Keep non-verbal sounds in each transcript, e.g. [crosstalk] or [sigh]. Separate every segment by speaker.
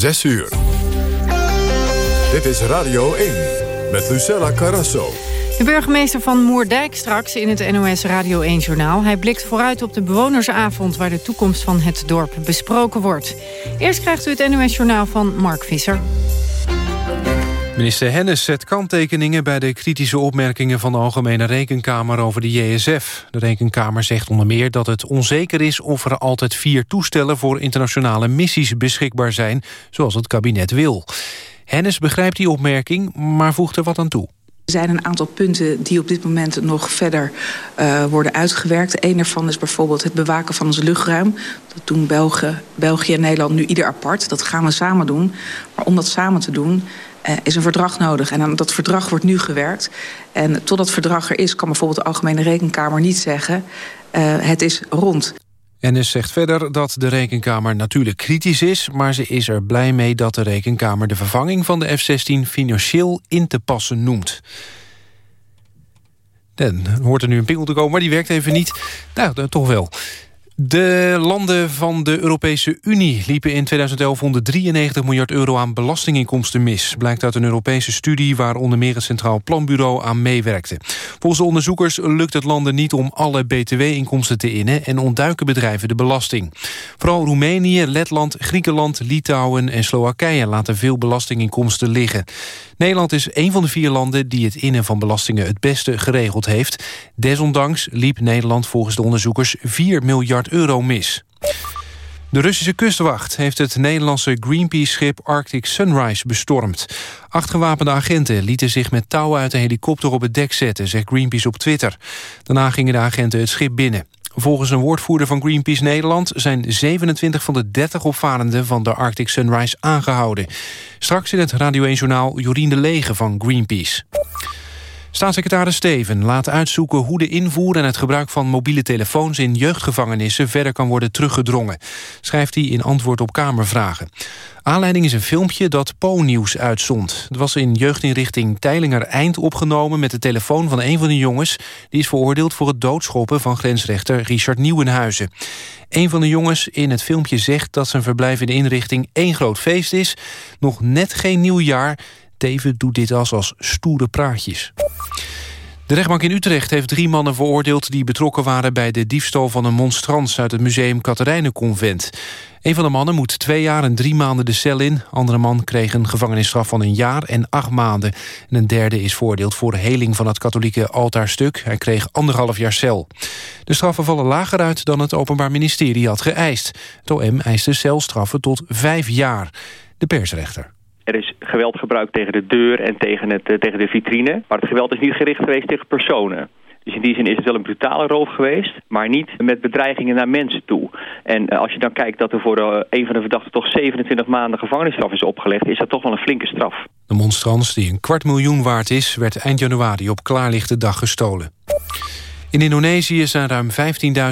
Speaker 1: 6 uur. Dit is Radio 1 met Lucella Carrasso.
Speaker 2: De burgemeester van Moerdijk straks in het NOS Radio 1-journaal. Hij blikt vooruit op de bewonersavond... waar de toekomst van het dorp besproken wordt. Eerst krijgt u het NOS-journaal van Mark Visser.
Speaker 3: Minister Hennis zet kanttekeningen bij de kritische opmerkingen van de Algemene Rekenkamer over de JSF. De Rekenkamer zegt onder meer dat het onzeker is of er altijd vier toestellen voor internationale missies beschikbaar zijn, zoals het kabinet wil. Hennis begrijpt die opmerking, maar voegt er wat aan toe.
Speaker 4: Er zijn een aantal punten die op dit moment nog verder uh, worden uitgewerkt. Een daarvan is bijvoorbeeld het bewaken van ons luchtruim. Dat doen België, België en Nederland nu ieder apart. Dat gaan we samen doen. Maar om dat samen te doen uh, is een verdrag nodig. En aan dat verdrag wordt nu gewerkt. En tot dat verdrag er is, kan bijvoorbeeld de Algemene Rekenkamer niet zeggen... Uh, het is rond.
Speaker 3: NS zegt verder dat de Rekenkamer natuurlijk kritisch is... maar ze is er blij mee dat de Rekenkamer de vervanging van de F-16 financieel in te passen noemt. Dan hoort er nu een pingel te komen, maar die werkt even niet. Nou, toch wel. De landen van de Europese Unie liepen in 2011 193 miljard euro aan belastinginkomsten mis. Blijkt uit een Europese studie waar onder meer het Centraal Planbureau aan meewerkte. Volgens de onderzoekers lukt het landen niet om alle btw-inkomsten te innen en ontduiken bedrijven de belasting. Vooral Roemenië, Letland, Griekenland, Litouwen en Slowakije laten veel belastinginkomsten liggen. Nederland is een van de vier landen die het innen van belastingen het beste geregeld heeft. Desondanks liep Nederland volgens de onderzoekers 4 miljard euro mis. De Russische kustwacht heeft het Nederlandse Greenpeace-schip Arctic Sunrise bestormd. Acht gewapende agenten lieten zich met touwen uit een helikopter op het dek zetten, zegt Greenpeace op Twitter. Daarna gingen de agenten het schip binnen. Volgens een woordvoerder van Greenpeace Nederland... zijn 27 van de 30 opvarenden van de Arctic Sunrise aangehouden. Straks in het Radio 1-journaal Jorien de Lege van Greenpeace. Staatssecretaris Steven laat uitzoeken hoe de invoer en het gebruik van mobiele telefoons in jeugdgevangenissen verder kan worden teruggedrongen, schrijft hij in antwoord op Kamervragen. Aanleiding is een filmpje dat Po-nieuws uitzond. Het was in jeugdinrichting Teilinger Eind opgenomen met de telefoon van een van de jongens. Die is veroordeeld voor het doodschoppen van grensrechter Richard Nieuwenhuizen. Een van de jongens in het filmpje zegt dat zijn verblijf in de inrichting één groot feest is. Nog net geen nieuwjaar Teven doet dit als als stoere praatjes. De rechtbank in Utrecht heeft drie mannen veroordeeld... die betrokken waren bij de diefstal van een monstrans... uit het museum Katerijnenconvent. Een van de mannen moet twee jaar en drie maanden de cel in. Andere man kreeg een gevangenisstraf van een jaar en acht maanden. En een derde is veroordeeld voor heling van het katholieke altaarstuk. Hij kreeg anderhalf jaar cel. De straffen vallen lager uit dan het Openbaar Ministerie had geëist. Het OM eiste celstraffen tot vijf jaar. De persrechter.
Speaker 5: Er is geweld gebruikt tegen de deur en tegen, het, eh, tegen de vitrine. Maar het geweld is niet gericht geweest tegen personen. Dus in die zin is het wel een brutale roof geweest, maar niet met bedreigingen naar mensen toe. En uh, als je dan kijkt dat er voor uh, een van de verdachten toch 27 maanden gevangenisstraf is opgelegd, is dat toch wel een flinke straf.
Speaker 3: De monstrans, die een kwart miljoen waard is, werd eind januari op klaarlichte dag gestolen. In Indonesië zijn ruim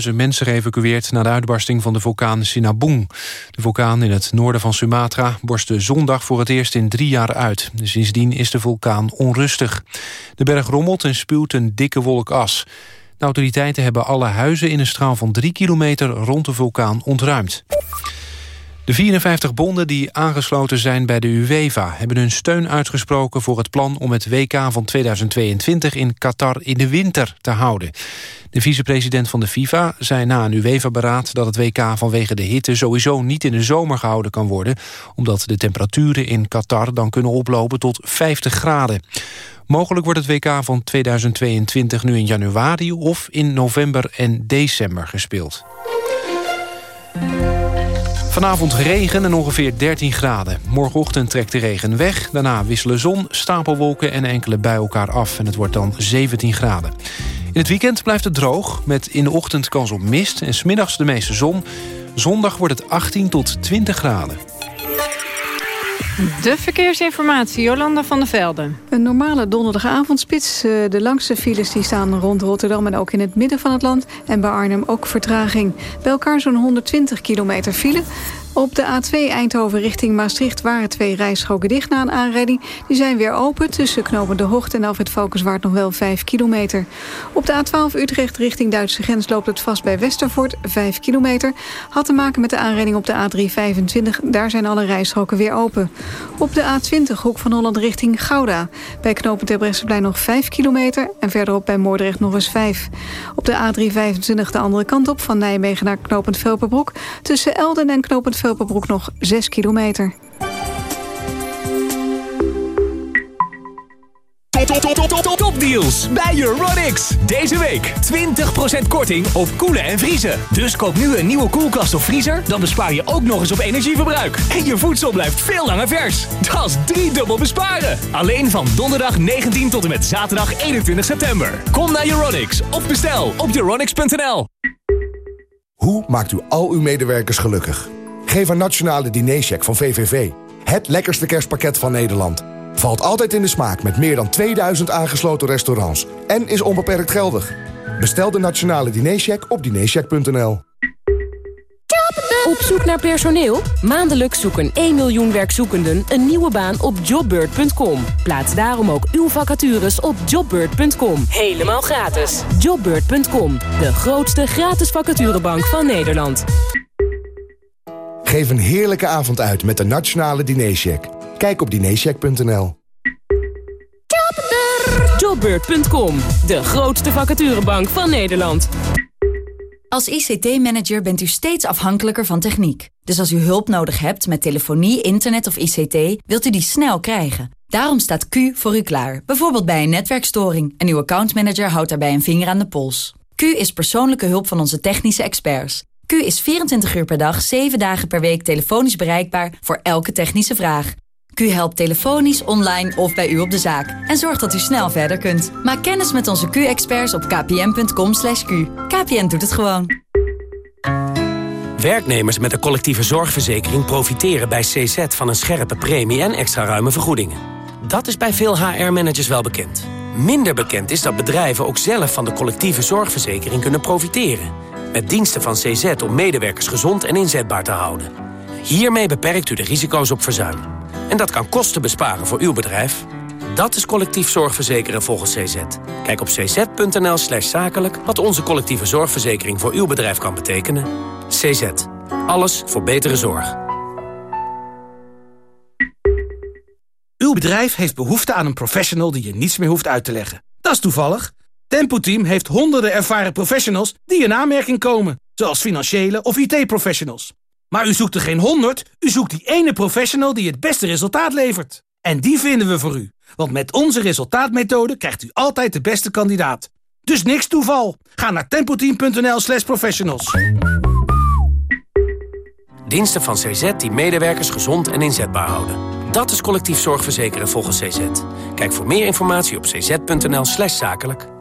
Speaker 3: 15.000 mensen geëvacueerd... na de uitbarsting van de vulkaan Sinabung. De vulkaan in het noorden van Sumatra borstte zondag voor het eerst in drie jaar uit. Sindsdien is de vulkaan onrustig. De berg rommelt en spuwt een dikke wolk as. De autoriteiten hebben alle huizen in een straal van drie kilometer... rond de vulkaan ontruimd. De 54 bonden die aangesloten zijn bij de UEFA... hebben hun steun uitgesproken voor het plan om het WK van 2022... in Qatar in de winter te houden. De vicepresident van de FIFA zei na een UEFA-beraad... dat het WK vanwege de hitte sowieso niet in de zomer gehouden kan worden... omdat de temperaturen in Qatar dan kunnen oplopen tot 50 graden. Mogelijk wordt het WK van 2022 nu in januari... of in november en december gespeeld. Vanavond regen en ongeveer 13 graden. Morgenochtend trekt de regen weg. Daarna wisselen zon, stapelwolken en enkele bij elkaar af. En het wordt dan 17 graden. In het weekend blijft het droog, met in de ochtend kans op mist... en smiddags de meeste zon. Zondag wordt het 18 tot 20 graden.
Speaker 2: De verkeersinformatie, Jolanda van der Velden.
Speaker 6: Een normale donderdagavondspits. Eh, de langste files die staan rond Rotterdam en ook in het midden van het land. En bij Arnhem ook vertraging. Bij elkaar zo'n 120 kilometer file. Op de A2 Eindhoven richting Maastricht waren twee rijstroken dicht na een aanrijding. Die zijn weer open. Tussen knopen De Hocht en Alfred Valkenswaard nog wel 5 kilometer. Op de A12 Utrecht richting Duitse grens loopt het vast bij Westervoort 5 kilometer. Had te maken met de aanrijding op de A325. Daar zijn alle rijstroken weer open. Op de A20 Hoek van Holland richting Gouda. Bij knopen Terbrechtseplein nog 5 kilometer. En verderop bij Moordrecht nog eens 5. Op de A325 de andere kant op van Nijmegen naar knopend Velperbroek. Tussen Elden en knopend nog 6 kilometer.
Speaker 7: Topdeals bij Euronics. Deze week 20% korting op koelen en vriezen. Dus koop nu een nieuwe koelkast of vriezer, dan bespaar je ook nog eens op energieverbruik. En je voedsel blijft veel langer vers. Dat is driedubbel besparen. Alleen van donderdag 19 tot en met zaterdag 21 september. Kom naar Euronics of bestel op euronics.nl.
Speaker 8: Hoe maakt u al uw medewerkers gelukkig? Geef een nationale dinercheck van VVV. Het lekkerste kerstpakket van Nederland. Valt altijd in de smaak met meer dan 2000 aangesloten restaurants. En is onbeperkt geldig. Bestel de nationale dinercheck op dinercheck.nl.
Speaker 9: Op zoek naar personeel? Maandelijks zoeken 1 miljoen werkzoekenden een nieuwe baan op jobbird.com. Plaats daarom ook uw vacatures op jobbird.com. Helemaal gratis. Jobbird.com, de grootste gratis vacaturebank van Nederland.
Speaker 8: Geef een heerlijke avond uit met de nationale dinercheck. Kijk op dinercheck.nl.
Speaker 9: Jobbird.com, de grootste vacaturebank van Nederland.
Speaker 10: Als ICT-manager bent u steeds afhankelijker van techniek. Dus als u hulp nodig hebt met telefonie, internet of ICT, wilt u die snel krijgen. Daarom staat Q voor u klaar, bijvoorbeeld bij een netwerkstoring. En uw accountmanager houdt daarbij een vinger aan de pols. Q is persoonlijke hulp van onze technische experts. Q is 24 uur per dag, 7 dagen per week telefonisch bereikbaar voor elke technische vraag. Q helpt telefonisch, online of bij u op de zaak. En zorgt dat u snel verder kunt. Maak kennis met onze Q-experts op kpn.com. /q. KPN doet het gewoon.
Speaker 11: Werknemers met een collectieve zorgverzekering profiteren bij CZ van een scherpe premie en extra ruime vergoedingen. Dat is bij veel HR-managers wel bekend. Minder bekend is dat bedrijven ook zelf van de collectieve zorgverzekering kunnen profiteren. Met diensten van CZ om medewerkers gezond en inzetbaar te houden. Hiermee beperkt u de risico's op verzuim. En dat kan kosten besparen voor uw bedrijf. Dat is collectief zorgverzekeren volgens CZ. Kijk op cz.nl slash zakelijk wat onze collectieve zorgverzekering voor uw bedrijf kan betekenen. CZ. Alles voor betere zorg.
Speaker 12: Uw bedrijf heeft behoefte aan een professional die je niets meer hoeft uit te leggen. Dat is toevallig. Tempo Team heeft honderden ervaren professionals die in aanmerking komen. Zoals financiële of IT-professionals. Maar u zoekt er geen honderd, u zoekt die ene professional die het beste resultaat levert. En die vinden we voor u. Want met onze resultaatmethode krijgt u altijd de beste kandidaat. Dus niks toeval. Ga naar tempoteam.nl slash professionals.
Speaker 11: Diensten van CZ die medewerkers gezond en inzetbaar houden. Dat is collectief zorgverzekeren volgens CZ. Kijk voor meer informatie op cz.nl zakelijk.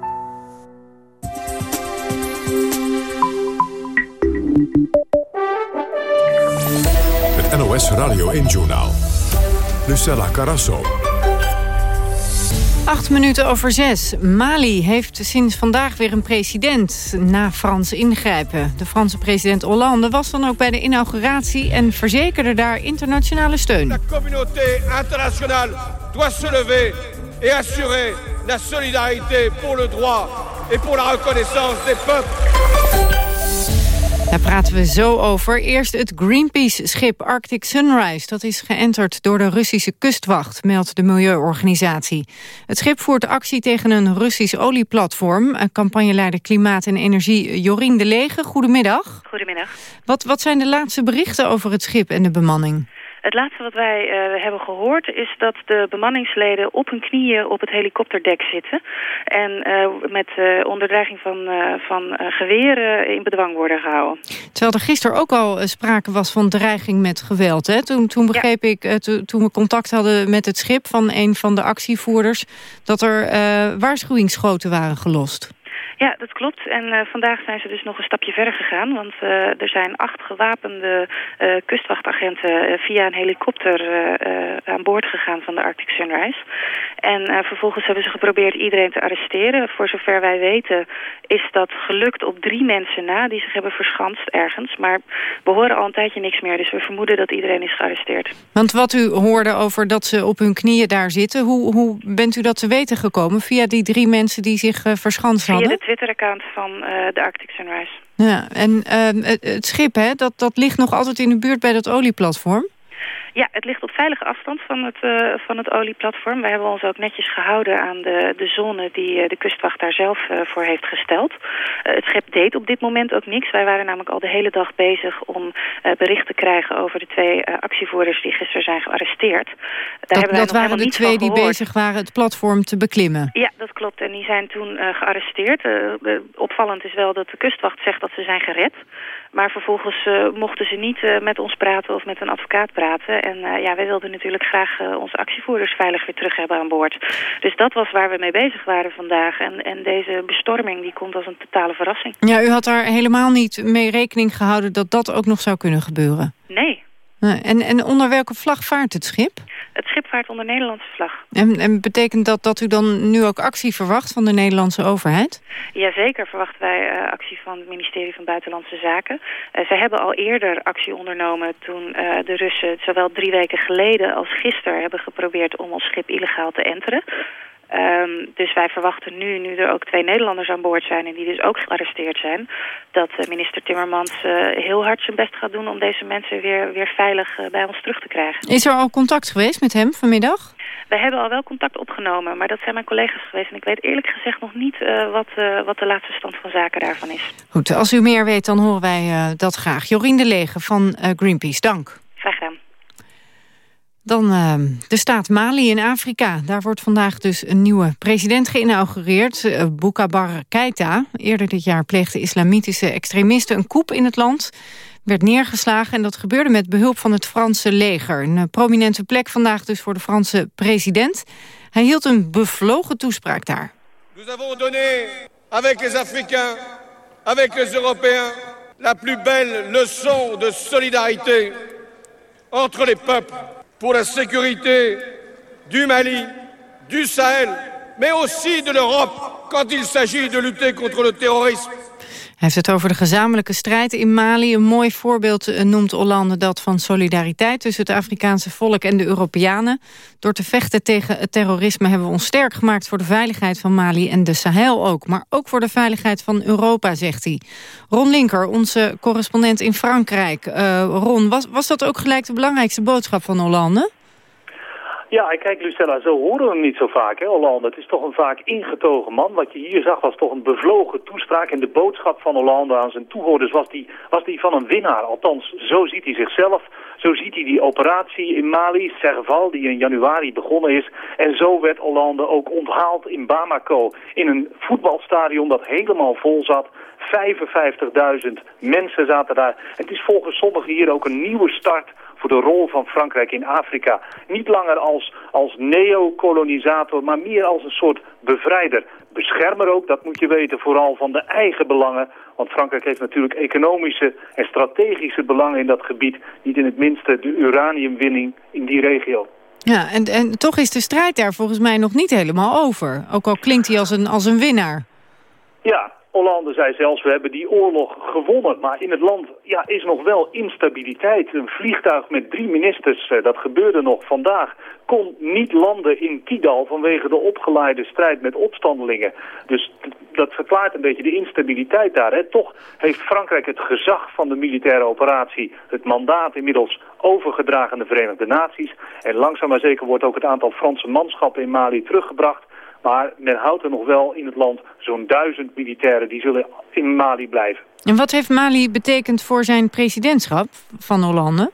Speaker 1: NOS Radio 1-journaal. Lucella Carasso.
Speaker 2: Acht minuten over zes. Mali heeft sinds vandaag weer een president na Frans ingrijpen. De Franse president Hollande was dan ook bij de inauguratie... en verzekerde daar internationale steun.
Speaker 13: La communauté internationale doit se lever et assurer la solidarité pour le droit et pour la reconnaissance des peuples.
Speaker 2: Daar praten we zo over. Eerst het Greenpeace-schip Arctic Sunrise. Dat is geënterd door de Russische kustwacht, meldt de milieuorganisatie. Het schip voert actie tegen een Russisch olieplatform. Campagneleider Klimaat en Energie Jorien de Lege, goedemiddag.
Speaker 14: Goedemiddag.
Speaker 2: Wat, wat zijn de laatste berichten over het schip en de bemanning?
Speaker 14: Het laatste wat wij uh, hebben gehoord is dat de bemanningsleden op hun knieën op het helikopterdek zitten. En uh, met uh, onderdreiging van, van geweren in bedwang worden gehouden.
Speaker 2: Terwijl er gisteren ook al sprake was van dreiging met geweld. Hè? Toen, toen begreep ja. ik, to, toen we contact hadden met het schip van een van de actievoerders... dat er waarschuwingsschoten waren gelost.
Speaker 14: Ja, dat klopt. En uh, vandaag zijn ze dus nog een stapje verder gegaan. Want uh, er zijn acht gewapende uh, kustwachtagenten via een helikopter aan boord gegaan van de Arctic Sunrise. En vervolgens hebben ze geprobeerd iedereen te arresteren. Voor zover wij weten is dat gelukt op drie mensen na die zich hebben verschanst ergens. Maar we horen al een tijdje niks meer. Dus we vermoeden dat iedereen is gearresteerd.
Speaker 2: Want wat u hoorde over dat ze op hun knieën daar zitten... hoe, hoe bent u dat te weten gekomen? Via die drie mensen die zich verschanst hadden?
Speaker 14: Twitter-account van uh, de Arctic Sunrise.
Speaker 2: Ja, en het, het, schip, hè, dat, dat ligt nog altijd in de buurt bij dat olieplatform?
Speaker 14: Ja, het ligt op veilige afstand van het, uh, van het olieplatform. Wij hebben ons ook netjes gehouden aan de, de zone die uh, de kustwacht daar zelf uh, voor heeft gesteld. het schip deed op dit moment ook niks. Wij waren namelijk al de hele dag bezig om bericht te krijgen over de twee actievoerders die gisteren zijn gearresteerd.
Speaker 2: Daar dat, dat waren de twee die bezig waren het platform te beklimmen?
Speaker 14: Ja, dat klopt. En die zijn toen gearresteerd. opvallend is wel dat de kustwacht zegt dat ze zijn gered. Maar vervolgens uh, mochten ze niet uh, met ons praten of met een advocaat praten. En uh, ja, wij wilden natuurlijk graag onze actievoerders veilig weer terug hebben aan boord. Dus dat was waar we mee bezig waren vandaag. En, en deze bestorming die komt als een totale verrassing.
Speaker 2: Ja, u had daar helemaal niet mee rekening gehouden dat dat ook nog zou kunnen gebeuren?
Speaker 14: Nee.
Speaker 2: En, en onder welke vlag vaart het schip?
Speaker 14: Het schip vaart onder Nederlandse vlag.
Speaker 2: En, en betekent dat dat u dan nu ook actie verwacht van de Nederlandse overheid?
Speaker 14: Jazeker verwachten wij uh, actie van het ministerie van Buitenlandse Zaken. Uh, zij hebben al eerder actie ondernomen toen uh, de Russen zowel drie weken geleden als gisteren hebben geprobeerd om ons schip illegaal te enteren. Um, dus wij verwachten nu, nu er ook twee Nederlanders aan boord zijn... en die dus ook gearresteerd zijn... dat uh, minister Timmermans uh, heel hard zijn best gaat doen... om deze mensen weer, weer veilig uh, bij ons terug te krijgen.
Speaker 2: Is er al contact geweest met hem vanmiddag?
Speaker 14: We hebben al wel contact opgenomen, maar dat zijn mijn collega's geweest. En ik weet eerlijk gezegd nog niet wat, wat de laatste stand van zaken daarvan is.
Speaker 2: Goed, als u meer weet, dan horen wij dat graag. Jorien de Lege van Greenpeace, dank.
Speaker 14: Graag gedaan.
Speaker 2: Dan uh, de staat Mali in Afrika. Daar wordt vandaag dus een nieuwe president geïnaugureerd. Uh, Keita. Eerder dit jaar pleegden islamitische extremisten een coup in het land. Werd neergeslagen en dat gebeurde met behulp van het Franse leger. Een uh, prominente plek vandaag dus voor de Franse president. Hij hield een bevlogen toespraak daar.
Speaker 13: Nous avons donné avec les Africains, avec les Européens... la plus belle leçon de solidarité entre les peuples pour la sécurité du Mali, du Sahel, mais aussi de l'Europe quand il s'agit de lutter contre le terrorisme.
Speaker 2: Hij heeft het over de gezamenlijke strijd in Mali. Een mooi voorbeeld eh, noemt Hollande dat van solidariteit... tussen het Afrikaanse volk en de Europeanen. Door te vechten tegen het terrorisme hebben we ons sterk gemaakt... voor de veiligheid van Mali en de Sahel ook. Maar ook voor de veiligheid van Europa, zegt hij. Ron Linker, onze correspondent in Frankrijk. Uh, Ron, was, was dat ook gelijk de belangrijkste boodschap van Hollande?
Speaker 15: Ja, kijk Lucella, zo horen we hem niet zo vaak, hè, Hollande. Het is toch een vaak ingetogen man. Wat je hier zag was toch een bevlogen toespraak. En de boodschap van Hollande aan zijn toehoorders was die, was die van een winnaar. Althans, zo ziet hij zichzelf. Zo ziet hij die operatie in Mali, Serval, die in januari begonnen is. En zo werd Hollande ook onthaald in Bamako. In een voetbalstadion dat helemaal vol zat. 55.000 mensen zaten daar. Het is volgens sommigen hier ook een nieuwe start voor de rol van Frankrijk in Afrika. Niet langer als, als neocolonisator, maar meer als een soort bevrijder. Beschermer ook, dat moet je weten, vooral van de eigen belangen. Want Frankrijk heeft natuurlijk economische en strategische belangen in dat gebied. Niet in het minste de uraniumwinning in die regio.
Speaker 2: Ja, en, en toch is de strijd daar volgens mij nog niet helemaal over. Ook al klinkt hij als een, als een winnaar.
Speaker 15: Ja, Hollande zei zelfs, we hebben die oorlog gewonnen. Maar in het land ja, is nog wel instabiliteit. Een vliegtuig met drie ministers, eh, dat gebeurde nog vandaag, kon niet landen in Kidal vanwege de opgeleide strijd met opstandelingen. Dus dat verklaart een beetje de instabiliteit daar. Hè. Toch heeft Frankrijk het gezag van de militaire operatie, het mandaat inmiddels overgedragen aan de Verenigde Naties. En langzaam maar zeker wordt ook het aantal Franse manschappen in Mali teruggebracht. Maar men houdt er nog wel in het land zo'n duizend militairen die zullen in Mali blijven.
Speaker 2: En wat heeft Mali betekend voor zijn presidentschap van Hollande?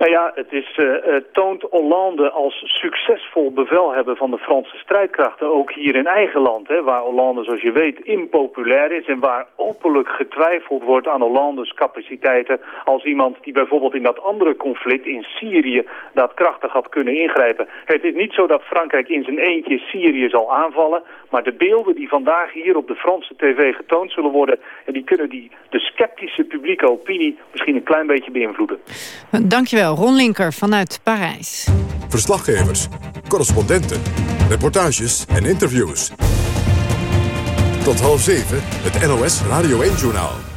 Speaker 15: Nou ja, het is, uh, toont Hollande als succesvol bevelhebber van de Franse strijdkrachten, ook hier in eigen land, hè, waar Hollande, zoals je weet, impopulair is en waar openlijk getwijfeld wordt aan Hollandes capaciteiten als iemand die bijvoorbeeld in dat andere conflict in Syrië dat krachtig had kunnen ingrijpen. Het is niet zo dat Frankrijk in zijn eentje Syrië zal aanvallen, Maar de beelden die vandaag hier op de Franse tv getoond zullen worden... en die kunnen die, de sceptische publieke opinie misschien een klein beetje beïnvloeden.
Speaker 2: Dankjewel, Ron Linker vanuit Parijs.
Speaker 1: Verslaggevers, correspondenten, reportages en interviews. Tot half zeven, het NOS Radio 1-journaal.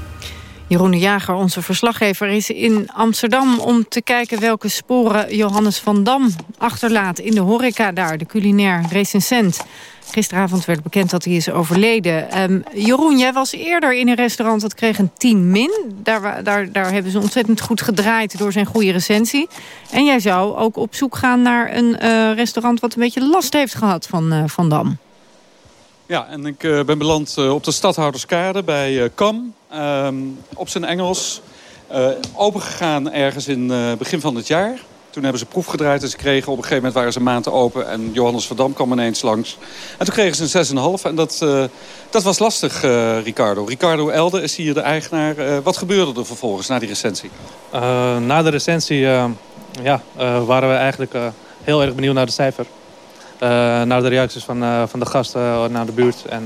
Speaker 2: Jeroen de Jager, onze verslaggever, is in Amsterdam... om te kijken welke sporen Johannes van Dam achterlaat in de horeca daar. De culinair recensent. Gisteravond werd bekend dat hij is overleden. Um, Jeroen, jij was eerder in een restaurant dat kreeg een 10 min. Daar, daar, daar hebben ze ontzettend goed gedraaid door zijn goede recensie. En jij zou ook op zoek gaan naar een uh, restaurant... wat een beetje last heeft gehad van uh, Van Dam.
Speaker 16: Ja, en ik uh, ben beland op de Stadhouderskade bij Kam. Um, op zijn Engels. opengegaan ergens in begin van het jaar. Toen hebben ze proef gedraaid en ze kregen op een gegeven moment waren ze een maand open. En Johannes Verdam kwam ineens langs. En toen kregen ze een 6,5 en dat, uh, dat was lastig, Ricardo. Ricardo Elde is hier de eigenaar. Wat gebeurde er vervolgens na die recensie?
Speaker 17: na de recensie ja, waren we eigenlijk heel erg benieuwd naar de cijfer. Naar de reacties van, van de gasten, naar de buurt en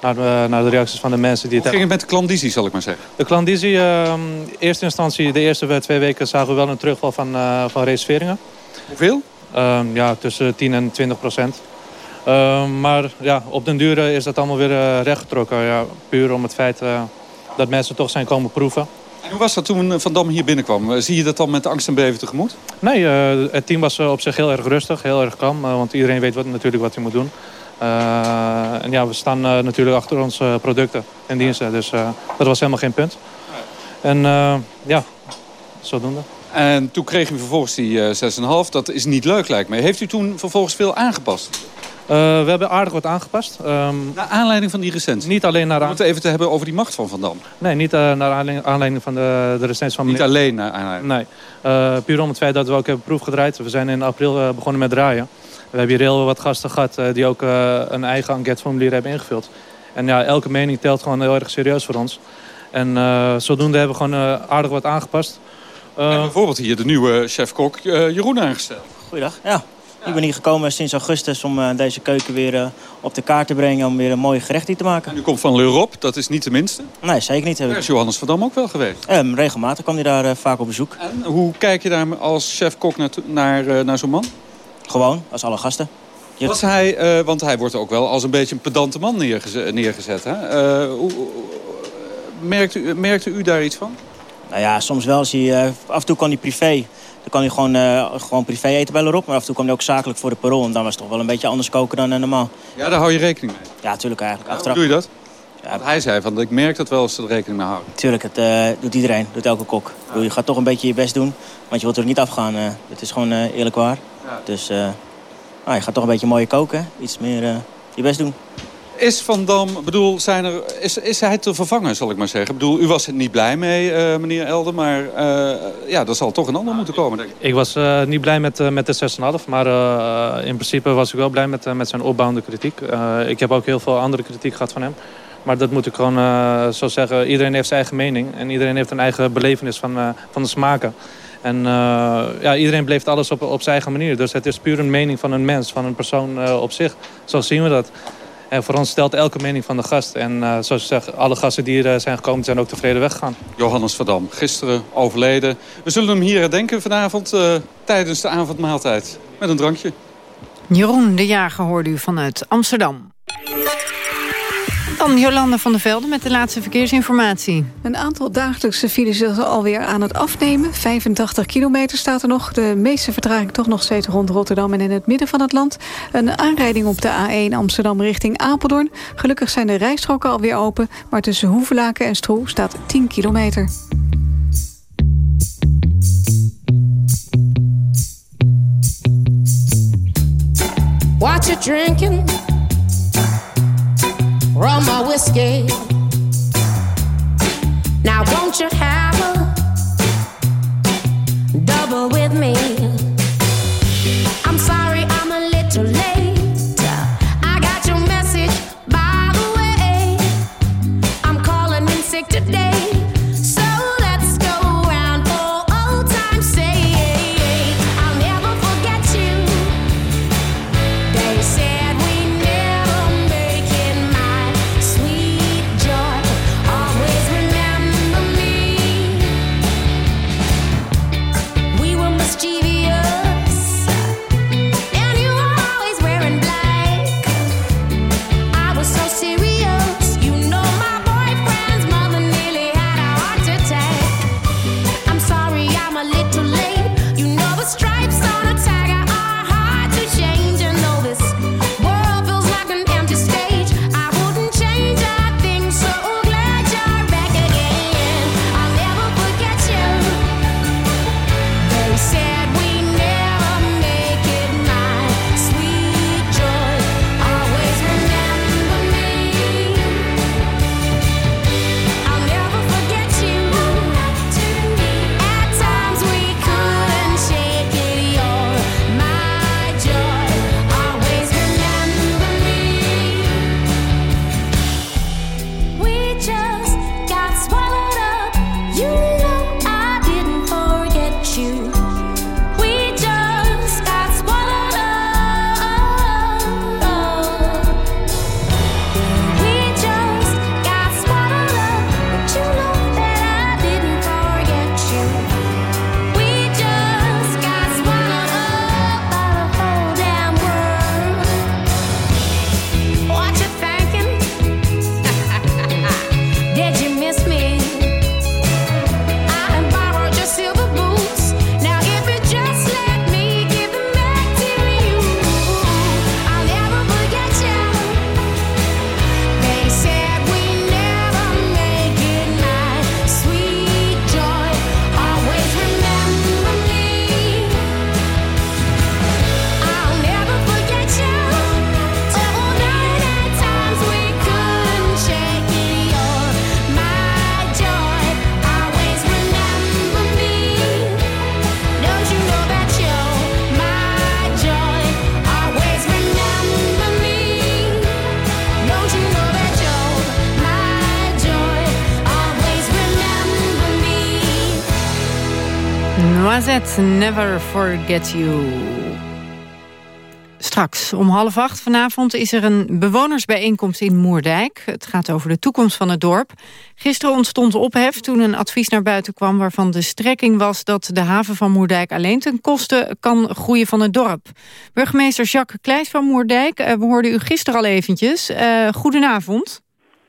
Speaker 17: naar de, naar de reacties van de mensen die
Speaker 16: het Hoe ging het met de klandizie, zal ik maar zeggen?
Speaker 17: De klandizie, in eerste instantie, de eerste twee weken zagen we wel een terugval van, van reserveringen.
Speaker 16: Hoeveel?
Speaker 17: Uh, ja, tussen 10 en 20 procent. Ehm, maar ja, op den duur is dat allemaal weer uh, rechtgetrokken. Ja, puur om het feit uh, dat mensen toch zijn komen proeven.
Speaker 16: En hoe was dat toen Van Dam hier binnenkwam? Zie je dat dan met angst en beven tegemoet?
Speaker 17: Nee, het team was op zich heel erg rustig, heel erg kalm. want iedereen weet wat, natuurlijk wat hij moet doen. Uh, en ja, we staan natuurlijk achter onze producten en diensten. Dus dat was helemaal geen punt. En ja, zodoende.
Speaker 16: En toen kreeg u vervolgens die 6,5. Dat is niet leuk, lijkt mij. Heeft u toen vervolgens veel aangepast?
Speaker 17: we hebben aardig wat aangepast. Um,
Speaker 16: naar aanleiding van die recensie?
Speaker 17: Niet alleen naar...
Speaker 16: Om het even te hebben over die macht van Van Dam.
Speaker 17: Nee, niet naar aanleiding van de, de recensie van...
Speaker 16: Niet alleen naar aanleiding?
Speaker 17: Nee. puur om het feit dat we ook hebben proef gedraaid. We zijn in april begonnen met draaien. We hebben hier heel wat gasten gehad die ook een eigen enquêteformulier hebben ingevuld. En ja, elke mening telt gewoon heel erg serieus voor ons. En uh, zodoende hebben we gewoon uh, aardig wat aangepast.
Speaker 16: Uh, en bijvoorbeeld hier de nieuwe chef-kok Jeroen aangesteld.
Speaker 18: Goeiedag, ja. Ik ben hier gekomen sinds augustus om deze keuken weer op de kaart te brengen... om weer een mooie gerecht te maken.
Speaker 16: En u komt van L'Europe, dat is niet de minste?
Speaker 18: Nee, zeker niet.
Speaker 16: Daar is Johannes van Dam ook wel geweest?
Speaker 18: Um, regelmatig kwam hij daar vaak op bezoek.
Speaker 16: En hoe kijk je daar als chef-kok naar, naar, naar zo'n man?
Speaker 18: Gewoon, als alle gasten.
Speaker 16: Je... Was hij, uh, want hij wordt ook wel als een beetje een pedante man neergezet. neergezet hè? Uh, hoe, merkte, u, merkte u daar iets van?
Speaker 18: Nou ja, soms wel. Uh, af en toe kan hij privé. Dan kan hij gewoon, gewoon privé eten bij erop. Maar af en toe kwam hij ook zakelijk voor de parool. En dan was het toch wel een beetje anders koken dan normaal.
Speaker 16: Ja, daar hou je rekening mee?
Speaker 18: Ja, natuurlijk eigenlijk.
Speaker 16: Ja, hoe doe je dat? Ja, Want hij zei van, ik merk dat wel als ze er rekening mee houden.
Speaker 18: Tuurlijk, het doet iedereen. doet elke kok. Ja. Je gaat toch een beetje je best doen. Want je wilt er niet afgaan. dat is gewoon eerlijk waar. Ja. Dus... Ah, je gaat toch een beetje mooier koken. Iets meer je best doen.
Speaker 16: Is Van Dam, bedoel, zijn er, is, is hij te vervangen, zal ik maar zeggen? Bedoel, u was er niet blij mee, uh, meneer Elder, maar uh, ja, er zal toch een ander moeten komen, denk ik.
Speaker 17: Ik was uh, niet blij met, met de 6,5, maar in principe was ik wel blij met, met zijn opbouwende kritiek. ik heb ook heel veel andere kritiek gehad van hem. Maar dat moet ik gewoon zo zeggen. Iedereen heeft zijn eigen mening en iedereen heeft een eigen belevenis van, van de smaken. En ja, iedereen bleef alles op, op zijn eigen manier. Dus het is puur een mening van een mens, van een persoon op zich. Zo zien we dat. En voor ons stelt elke mening van de gast. En uh, zoals je zegt, alle gasten die er zijn gekomen zijn ook tevreden weggegaan.
Speaker 16: Johannes Verdam, gisteren overleden. We zullen hem hier herdenken vanavond tijdens de avondmaaltijd. Met een drankje.
Speaker 2: Jeroen de Jager hoorde u vanuit Amsterdam. Dan Jolande van der Velde met de laatste verkeersinformatie.
Speaker 6: Een aantal dagelijkse files is alweer aan het afnemen. 85 kilometer staat er nog. De meeste vertraging toch nog steeds rond Rotterdam en in het midden van het land. Een aanrijding op de A1 Amsterdam richting Apeldoorn. Gelukkig zijn de rijstroken alweer open. Maar tussen Hoevelaken en Stroe staat 10 kilometer.
Speaker 19: What you drinking? Rum or whiskey. Now, won't you have a double with me? Never Forget You.
Speaker 2: Straks om half acht vanavond is er een bewonersbijeenkomst in Moerdijk. Het gaat over de toekomst van het dorp. Gisteren ontstond ophef toen een advies naar buiten kwam... waarvan de strekking was dat de haven van Moerdijk alleen ten koste kan groeien van het dorp. Burgemeester Jacques Kleijs van Moerdijk, eh, we hoorden u gisteren al eventjes. Uh, goedenavond.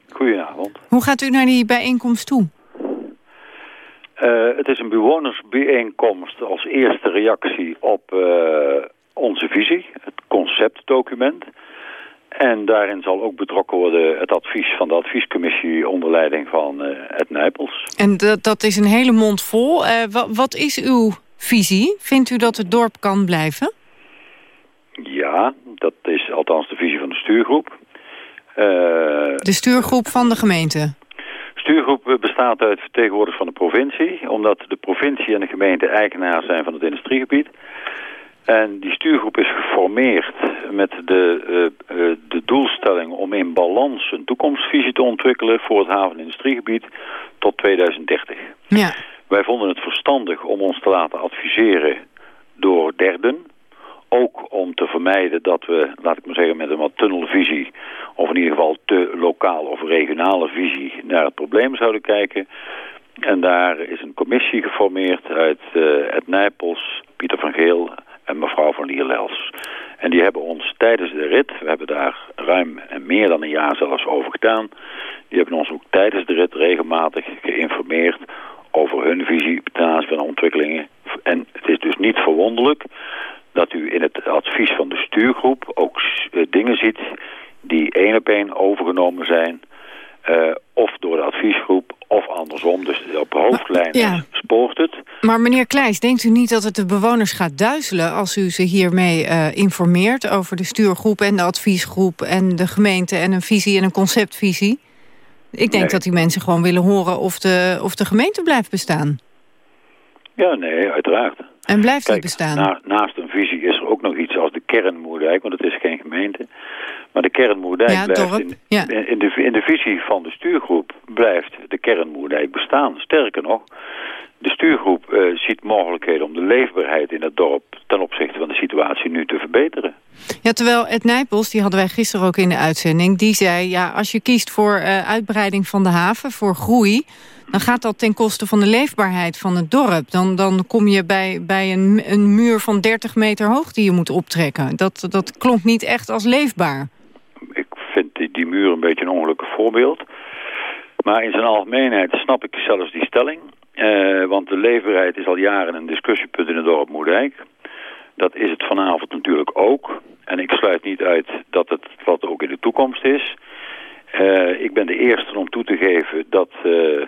Speaker 20: Goedenavond.
Speaker 2: Hoe gaat u naar die bijeenkomst toe?
Speaker 20: Uh, het is een bewonersbijeenkomst als eerste reactie op uh, onze visie, het conceptdocument. En daarin zal ook betrokken worden het advies van de adviescommissie onder leiding van uh, Ed Nijpels.
Speaker 2: En dat, dat is een hele mond vol. Wat, wat is uw visie? Vindt u dat het dorp kan blijven?
Speaker 20: Ja, dat is althans de visie van de stuurgroep.
Speaker 2: de stuurgroep van de gemeente?
Speaker 20: Stuurgroep bestaat uit vertegenwoordigers van de provincie, omdat de provincie en de gemeente eigenaar zijn van het industriegebied. En die stuurgroep is geformeerd met de, uh, uh, de doelstelling om in balans een toekomstvisie te ontwikkelen voor het haven- en industriegebied tot 2030.
Speaker 2: Ja.
Speaker 20: Wij vonden het verstandig om ons te laten adviseren door derden. Ook om te vermijden dat we, laat ik maar zeggen, met een wat tunnelvisie... of in ieder geval te lokaal of regionale visie naar het probleem zouden kijken. En daar is een commissie geformeerd uit uh, Ed Nijpels, Pieter van Geel en mevrouw van Lierlels. En die hebben ons tijdens de rit, we hebben daar ruim en meer dan een jaar zelfs over gedaan... die hebben ons ook tijdens de rit regelmatig geïnformeerd over hun visie ten aanzien van ontwikkelingen. En het is dus niet verwonderlijk dat u in het advies van de stuurgroep ook uh, dingen ziet die één op één overgenomen zijn. Uh, of door de adviesgroep of andersom. Dus op hoofdlijnen ja. spoort het.
Speaker 2: Maar meneer Kleijs, denkt u niet dat het de bewoners gaat duizelen... als u ze hiermee uh, informeert over de stuurgroep en de adviesgroep... en de gemeente en een visie en een conceptvisie? Ik denk nee. dat die mensen gewoon willen horen of de, of de gemeente blijft bestaan.
Speaker 20: Ja, nee, uiteraard.
Speaker 2: En blijft
Speaker 20: Kijk,
Speaker 2: die bestaan?
Speaker 20: Na, naast een visie is er ook nog iets als de kernmoerdijk, want het is geen gemeente. Maar de kernmoerdijk
Speaker 2: ja,
Speaker 20: blijft in,
Speaker 2: ja.
Speaker 20: in, de, in de visie van de stuurgroep blijft de kernmoerdijk bestaan. Sterker nog, de stuurgroep uh, ziet mogelijkheden om de leefbaarheid in het dorp ten opzichte van de situatie nu te verbeteren.
Speaker 2: Ja, terwijl Ed Nijpels, die hadden wij gisteren ook in de uitzending, die zei, ja, als je kiest voor uh, uitbreiding van de haven, voor groei, dan gaat dat ten koste van de leefbaarheid van het dorp. Dan, dan kom je bij, bij een, een muur van 30 meter hoog die je moet optrekken. Dat, dat klonk niet echt als leefbaar.
Speaker 20: Ik vind die, die muur een beetje een ongelukkig voorbeeld. Maar in zijn algemeenheid snap ik zelfs die stelling. Uh, want de leefbaarheid is al jaren een discussiepunt in het dorp Moerdijk. Dat is het vanavond natuurlijk ook. En ik sluit niet uit dat het wat ook in de toekomst is. Uh, ik ben de eerste om toe te geven dat uh,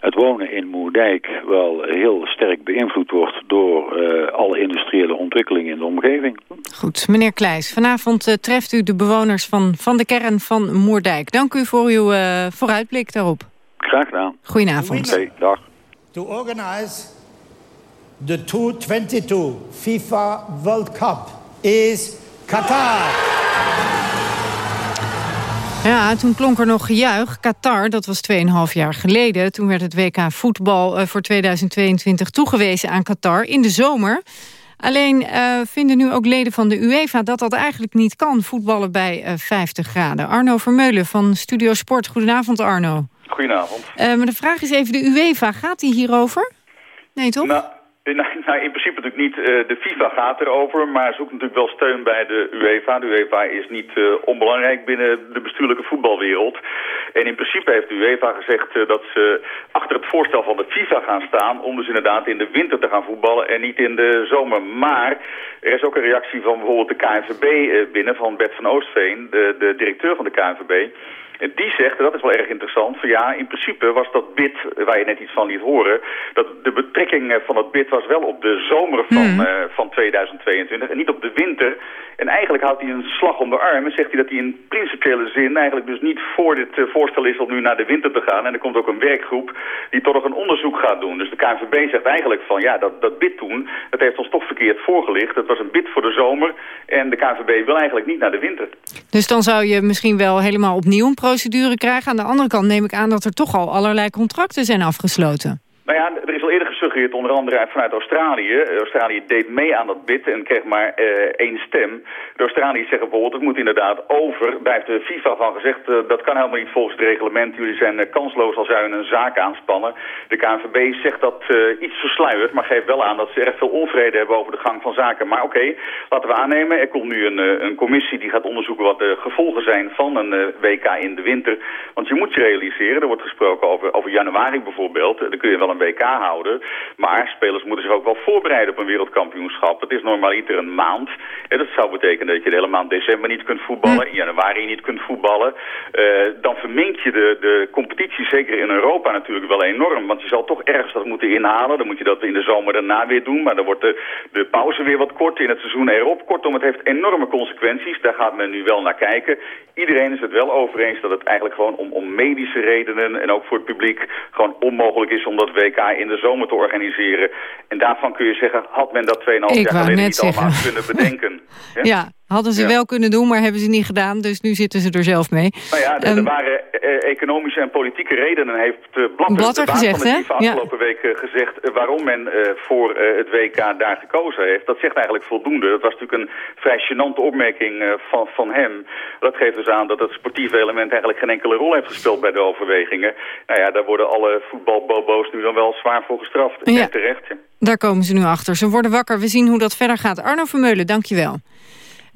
Speaker 20: het wonen in Moerdijk wel heel sterk beïnvloed wordt door uh, alle industriële ontwikkelingen in de omgeving.
Speaker 2: Goed, meneer Kleijs, vanavond treft u de bewoners van, van de kern van Moerdijk. Dank u voor uw vooruitblik daarop.
Speaker 20: Graag gedaan.
Speaker 2: Goedenavond.
Speaker 20: Oké, dag.
Speaker 21: To organize the 2022 FIFA World Cup is Qatar.
Speaker 2: Ja, toen klonk er nog gejuich. Qatar, dat was 2,5 jaar geleden. Toen werd het WK voetbal voor 2022 toegewezen aan Qatar in de zomer. Alleen uh, vinden nu ook leden van de UEFA dat dat eigenlijk niet kan, voetballen bij uh, 50 graden. Arno Vermeulen van Studio Sport. Goedenavond Arno.
Speaker 22: Goedenavond.
Speaker 2: Uh, maar de vraag is even, de UEFA, gaat die hierover? Nee toch?
Speaker 22: Nou, nou, [laughs] nou, in principe natuurlijk niet. Uh, de FIFA gaat erover, maar zoekt natuurlijk wel steun bij de UEFA. De UEFA is niet uh, onbelangrijk binnen de bestuurlijke voetbalwereld. En in principe heeft de UEFA gezegd uh, dat ze achter het voorstel van de FIFA gaan staan... om dus inderdaad in de winter te gaan voetballen en niet in de zomer. Maar er is ook een reactie van bijvoorbeeld de KNVB binnen, van Bert van Oostveen, de, de directeur van de KNVB... Die zegt, en dat is wel erg interessant, van ja, in principe was dat bid, waar je net iets van liet horen, dat de betrekking van het bid was wel op de zomer van, mm. uh, van 2022 en niet op de winter. En eigenlijk houdt hij een slag om de arm en zegt hij dat hij in principiële zin eigenlijk dus niet voor dit uh, voorstel is om nu naar de winter te gaan. En er komt ook een werkgroep die toch nog een onderzoek gaat doen. Dus de KNVB zegt eigenlijk van ja, dat, dat bid toen, dat heeft ons toch verkeerd voorgelicht. Het was een bid voor de zomer en de KNVB wil eigenlijk niet naar de winter.
Speaker 2: Dus dan zou je misschien wel helemaal opnieuw een procedure krijgen. Aan de andere kant neem ik aan dat er toch al allerlei contracten zijn afgesloten.
Speaker 22: Nou ja, er is al eerder gesuggereerd, onder andere vanuit Australië. Australië deed mee aan dat bid en kreeg maar eh, één stem. De Australiërs zeggen bijvoorbeeld, het moet inderdaad over. Daar heeft de FIFA van gezegd, eh, dat kan helemaal niet volgens het reglement. Jullie zijn eh, kansloos als zij een zaak aanspannen. De KNVB zegt dat eh, iets versluierd, maar geeft wel aan dat ze erg veel onvrede hebben over de gang van zaken. Maar oké, laten we aannemen, er komt nu een, eh, een commissie die gaat onderzoeken wat de gevolgen zijn van een eh, WK in de winter. Want je moet je realiseren, er wordt gesproken over, over januari bijvoorbeeld. Dan kun je wel een WK houden, maar spelers moeten zich ook wel voorbereiden op een wereldkampioenschap. Het is normaliter een maand. En dat zou betekenen dat je de hele maand december niet kunt voetballen, in januari niet kunt voetballen. Eh, dan verminkt je de, de competitie, zeker in Europa natuurlijk wel enorm. Want je zal toch ergens dat moeten inhalen. Dan moet je dat in de zomer daarna weer doen. Maar dan wordt de, de pauze weer wat kort in het seizoen erop. Kortom, het heeft enorme consequenties. Daar gaat men nu wel naar kijken. Iedereen is het wel over eens dat het eigenlijk gewoon om, om medische redenen en ook voor het publiek gewoon onmogelijk is om dat WK in de zomer te organiseren. En daarvan kun je zeggen, had men dat 2,5 jaar geleden niet allemaal
Speaker 2: zeggen.
Speaker 22: kunnen bedenken. [laughs] Hè?
Speaker 2: Ja, hadden ze
Speaker 22: Ja.
Speaker 2: wel kunnen doen, maar hebben ze niet gedaan. Dus nu zitten ze er zelf mee.
Speaker 22: Nou ja, er,
Speaker 2: Ehm,
Speaker 22: waren eh, economische en politieke redenen, heeft Blatter,
Speaker 2: Blatter
Speaker 22: de
Speaker 2: gezegd, hè? Ja.
Speaker 22: afgelopen week eh, gezegd eh, waarom men eh, voor eh, het WK daar gekozen heeft. Dat zegt eigenlijk voldoende. Dat was natuurlijk een vrij gênante opmerking eh, van, van hem. Dat geeft dus aan dat het sportieve element eigenlijk geen enkele rol heeft gespeeld bij de overwegingen. Nou ja, daar worden alle voetbalbobo's nu dan wel zwaar voor gestraft.
Speaker 2: Ja.
Speaker 22: En terecht.
Speaker 2: Daar komen ze nu achter. Ze worden wakker. We zien hoe dat verder gaat. Arno Vermeulen, dankjewel.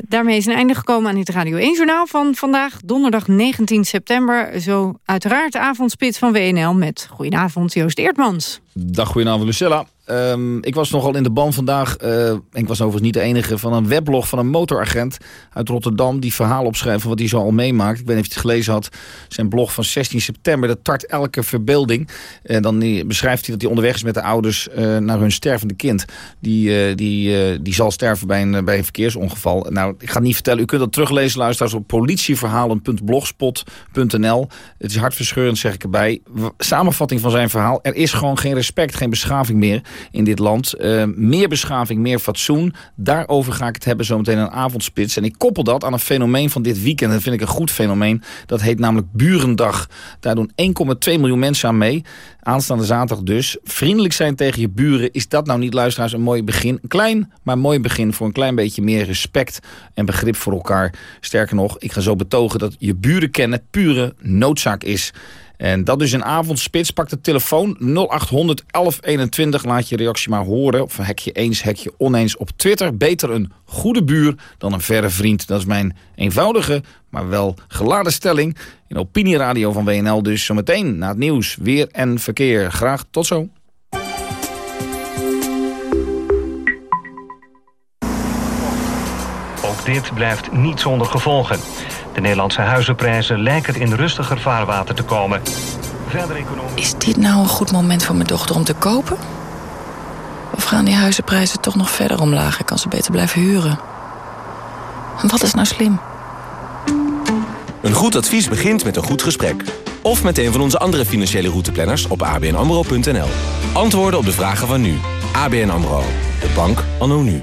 Speaker 2: Daarmee is een einde gekomen aan dit Radio 1-journaal van vandaag, donderdag 19 september. Zo uiteraard de avondspits van WNL met Goedenavond Joost Eertmans.
Speaker 23: Dag, goedenavond Lucella. Ehm, ik was nogal in de ban vandaag, eh, ik was overigens niet de enige... van een weblog van een motoragent uit Rotterdam... die verhaal opschrijft van wat hij zo al meemaakt. Ik weet niet of het gelezen had. Zijn blog van 16 september, dat tart elke verbeelding. En dan beschrijft hij dat hij onderweg is met de ouders... eh, naar hun stervende kind. Die, eh, die, die zal sterven bij een, bij een verkeersongeval. Nou, ik ga het niet vertellen. U kunt dat teruglezen, luisteraars, op politieverhalen.blogspot.nl. Het is hartverscheurend, zeg ik erbij. Samenvatting van zijn verhaal. Er is gewoon geen respect, geen beschaving meer in dit land. Eh, meer beschaving, meer fatsoen. Daarover ga ik het hebben zometeen een avondspits. En ik koppel dat aan een fenomeen van dit weekend. Dat vind ik een goed fenomeen. Dat heet namelijk Burendag. Daar doen 1,2 miljoen mensen aan mee. Aanstaande zaterdag dus. Vriendelijk zijn tegen je buren. Is dat nou niet, luisteraars, een mooi begin? Een klein, maar mooi begin voor een klein beetje meer respect en begrip voor elkaar. Sterker nog, ik ga zo betogen dat je buren kennen pure noodzaak is. En dat dus een avondspits. Pak de telefoon 0800 1121. Laat je reactie maar horen. Of hekje eens, hekje oneens op Twitter. Beter een goede buur dan een verre vriend. Dat is mijn eenvoudige, maar wel geladen stelling. In opinieradio van WNL dus zometeen na het nieuws. Weer en verkeer. Graag tot zo.
Speaker 24: Ook dit blijft niet zonder gevolgen. De Nederlandse huizenprijzen lijken in rustiger vaarwater te komen. Verder economisch...
Speaker 25: Is dit nou een goed moment voor mijn dochter om te kopen? Of gaan die huizenprijzen toch nog verder omlaag en kan ze beter blijven huren? Wat is nou slim?
Speaker 26: Een goed advies begint met een goed gesprek. Of met een van onze andere financiële routeplanners op abnamro.nl. Antwoorden op de vragen van nu. ABN AMRO. De bank anno nu.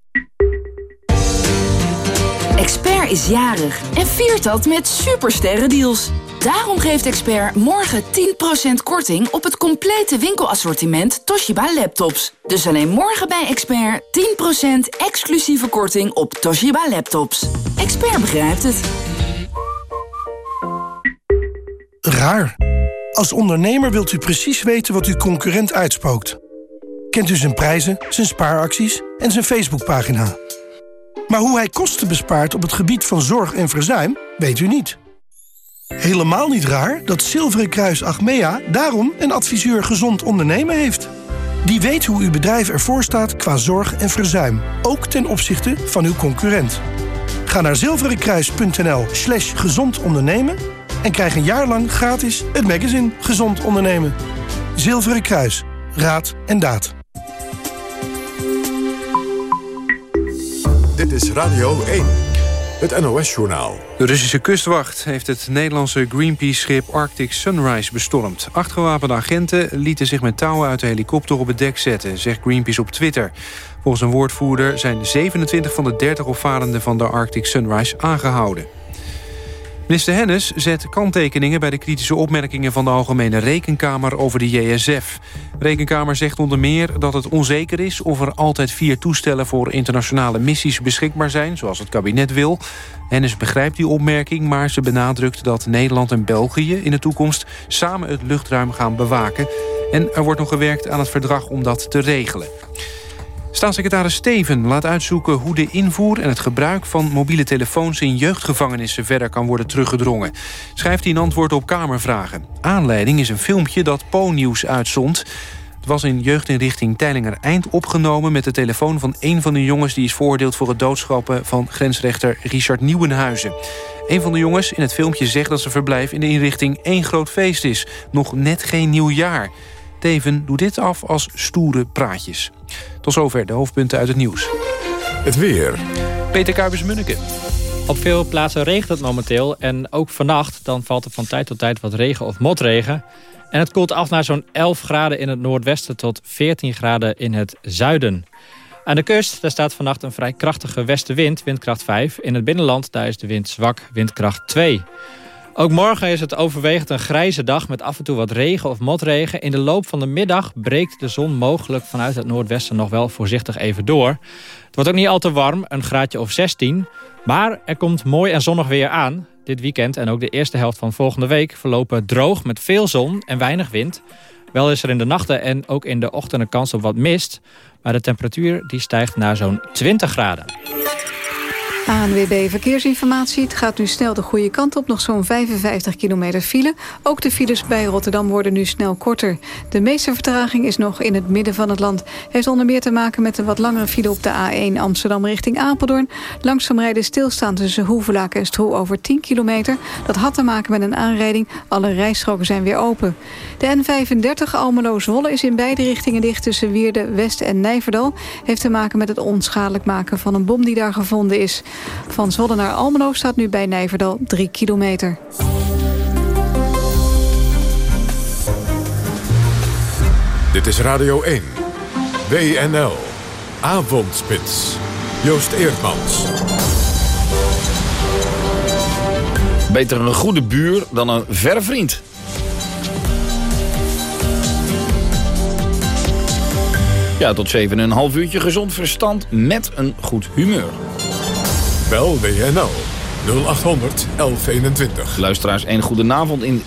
Speaker 27: Expert is jarig en viert dat met supersterrendeals. Daarom geeft Expert morgen 10% korting op het complete winkelassortiment Toshiba laptops. Dus alleen morgen bij Expert 10% exclusieve korting op Toshiba laptops. Expert begrijpt het.
Speaker 28: Raar. Als ondernemer wilt u precies weten wat uw concurrent uitspookt. Kent u zijn prijzen, zijn spaaracties en zijn Facebookpagina. Maar hoe hij kosten bespaart op het gebied van zorg en verzuim, weet u niet. Helemaal niet raar dat Zilveren Kruis Achmea daarom een adviseur gezond ondernemen heeft. Die weet hoe uw bedrijf ervoor staat qua zorg en verzuim, ook ten opzichte van uw concurrent. Ga naar zilverenkruis.nl slash gezond ondernemen en krijg een jaar lang gratis het magazine Gezond Ondernemen. Zilveren Kruis. raad en daad.
Speaker 1: Dit is Radio 1, het NOS-journaal.
Speaker 3: De Russische kustwacht heeft het Nederlandse Greenpeace-schip Arctic Sunrise bestormd. Acht gewapende agenten lieten zich met touwen uit de helikopter op het dek zetten, zegt Greenpeace op Twitter. Volgens een woordvoerder zijn 27 van de 30 opvarenden van de Arctic Sunrise aangehouden. Minister Hennis zet kanttekeningen bij de kritische opmerkingen van de Algemene Rekenkamer over de JSF. De Rekenkamer zegt onder meer dat het onzeker is of er altijd vier toestellen voor internationale missies beschikbaar zijn, zoals het kabinet wil. Hennis begrijpt die opmerking, maar ze benadrukt dat Nederland en België in de toekomst samen het luchtruim gaan bewaken. En er wordt nog gewerkt aan het verdrag om dat te regelen. Staatssecretaris Steven laat uitzoeken hoe de invoer en het gebruik van mobiele telefoons in jeugdgevangenissen verder kan worden teruggedrongen. Schrijft hij in antwoord op Kamervragen. Aanleiding is een filmpje dat Po-nieuws uitzond. Het was in jeugdinrichting Teilinger Eind opgenomen met de telefoon van een van de jongens die is veroordeeld voor het doodschappen van grensrechter Richard Nieuwenhuizen. Een van de jongens in het filmpje zegt dat zijn verblijf in de inrichting één groot feest is. Nog net geen nieuw jaar. Teven doet dit af als stoere praatjes. Tot zover de hoofdpunten uit het nieuws.
Speaker 1: Het weer.
Speaker 3: Peter Kuipers-Munneke.
Speaker 29: Op veel plaatsen regent het momenteel. En ook vannacht dan valt er van tijd tot tijd wat regen of motregen. En het koelt af naar zo'n 11 graden in het noordwesten tot 14 graden in het zuiden. Aan de kust daar staat vannacht een vrij krachtige westenwind, windkracht 5. In het binnenland daar is de wind zwak, windkracht 2. Ook morgen is het overwegend een grijze dag met af en toe wat regen of motregen. In de loop van de middag breekt de zon mogelijk vanuit het noordwesten nog wel voorzichtig even door. Het wordt ook niet al te warm, een graadje of 16. Maar er komt mooi en zonnig weer aan. Dit weekend en ook de eerste helft van volgende week verlopen droog met veel zon en weinig wind. Wel is er in de nachten en ook in de ochtend een kans op wat mist. Maar de temperatuur die stijgt naar zo'n 20 graden.
Speaker 6: ANWB Verkeersinformatie. Het gaat nu snel de goede kant op. Nog zo'n 55 kilometer file. Ook de files bij Rotterdam worden nu snel korter. De meeste vertraging is nog in het midden van het land. Heeft onder meer te maken met een wat langere file op de A1 Amsterdam richting Apeldoorn. Langzaam rijden stilstaan tussen Hoevelaak en Stroe over 10 kilometer. Dat had te maken met een aanrijding. Alle rijstroken zijn weer open. De N35 Almelo-Zwolle is in beide richtingen dicht tussen Wierde, West en Nijverdal. Heeft te maken met het onschadelijk maken van een bom die daar gevonden is. Van Zwolle naar Almelo staat nu bij Nijverdal 3 kilometer.
Speaker 1: Dit is Radio 1. WNL. Avondspits. Joost Eerdmans.
Speaker 23: Beter een goede buur dan een verre vriend. Ja, tot 7 een half uurtje gezond verstand met een goed humeur.
Speaker 1: Bel WNL 0800 1121.
Speaker 23: Luisteraars, een goedenavond. In 97%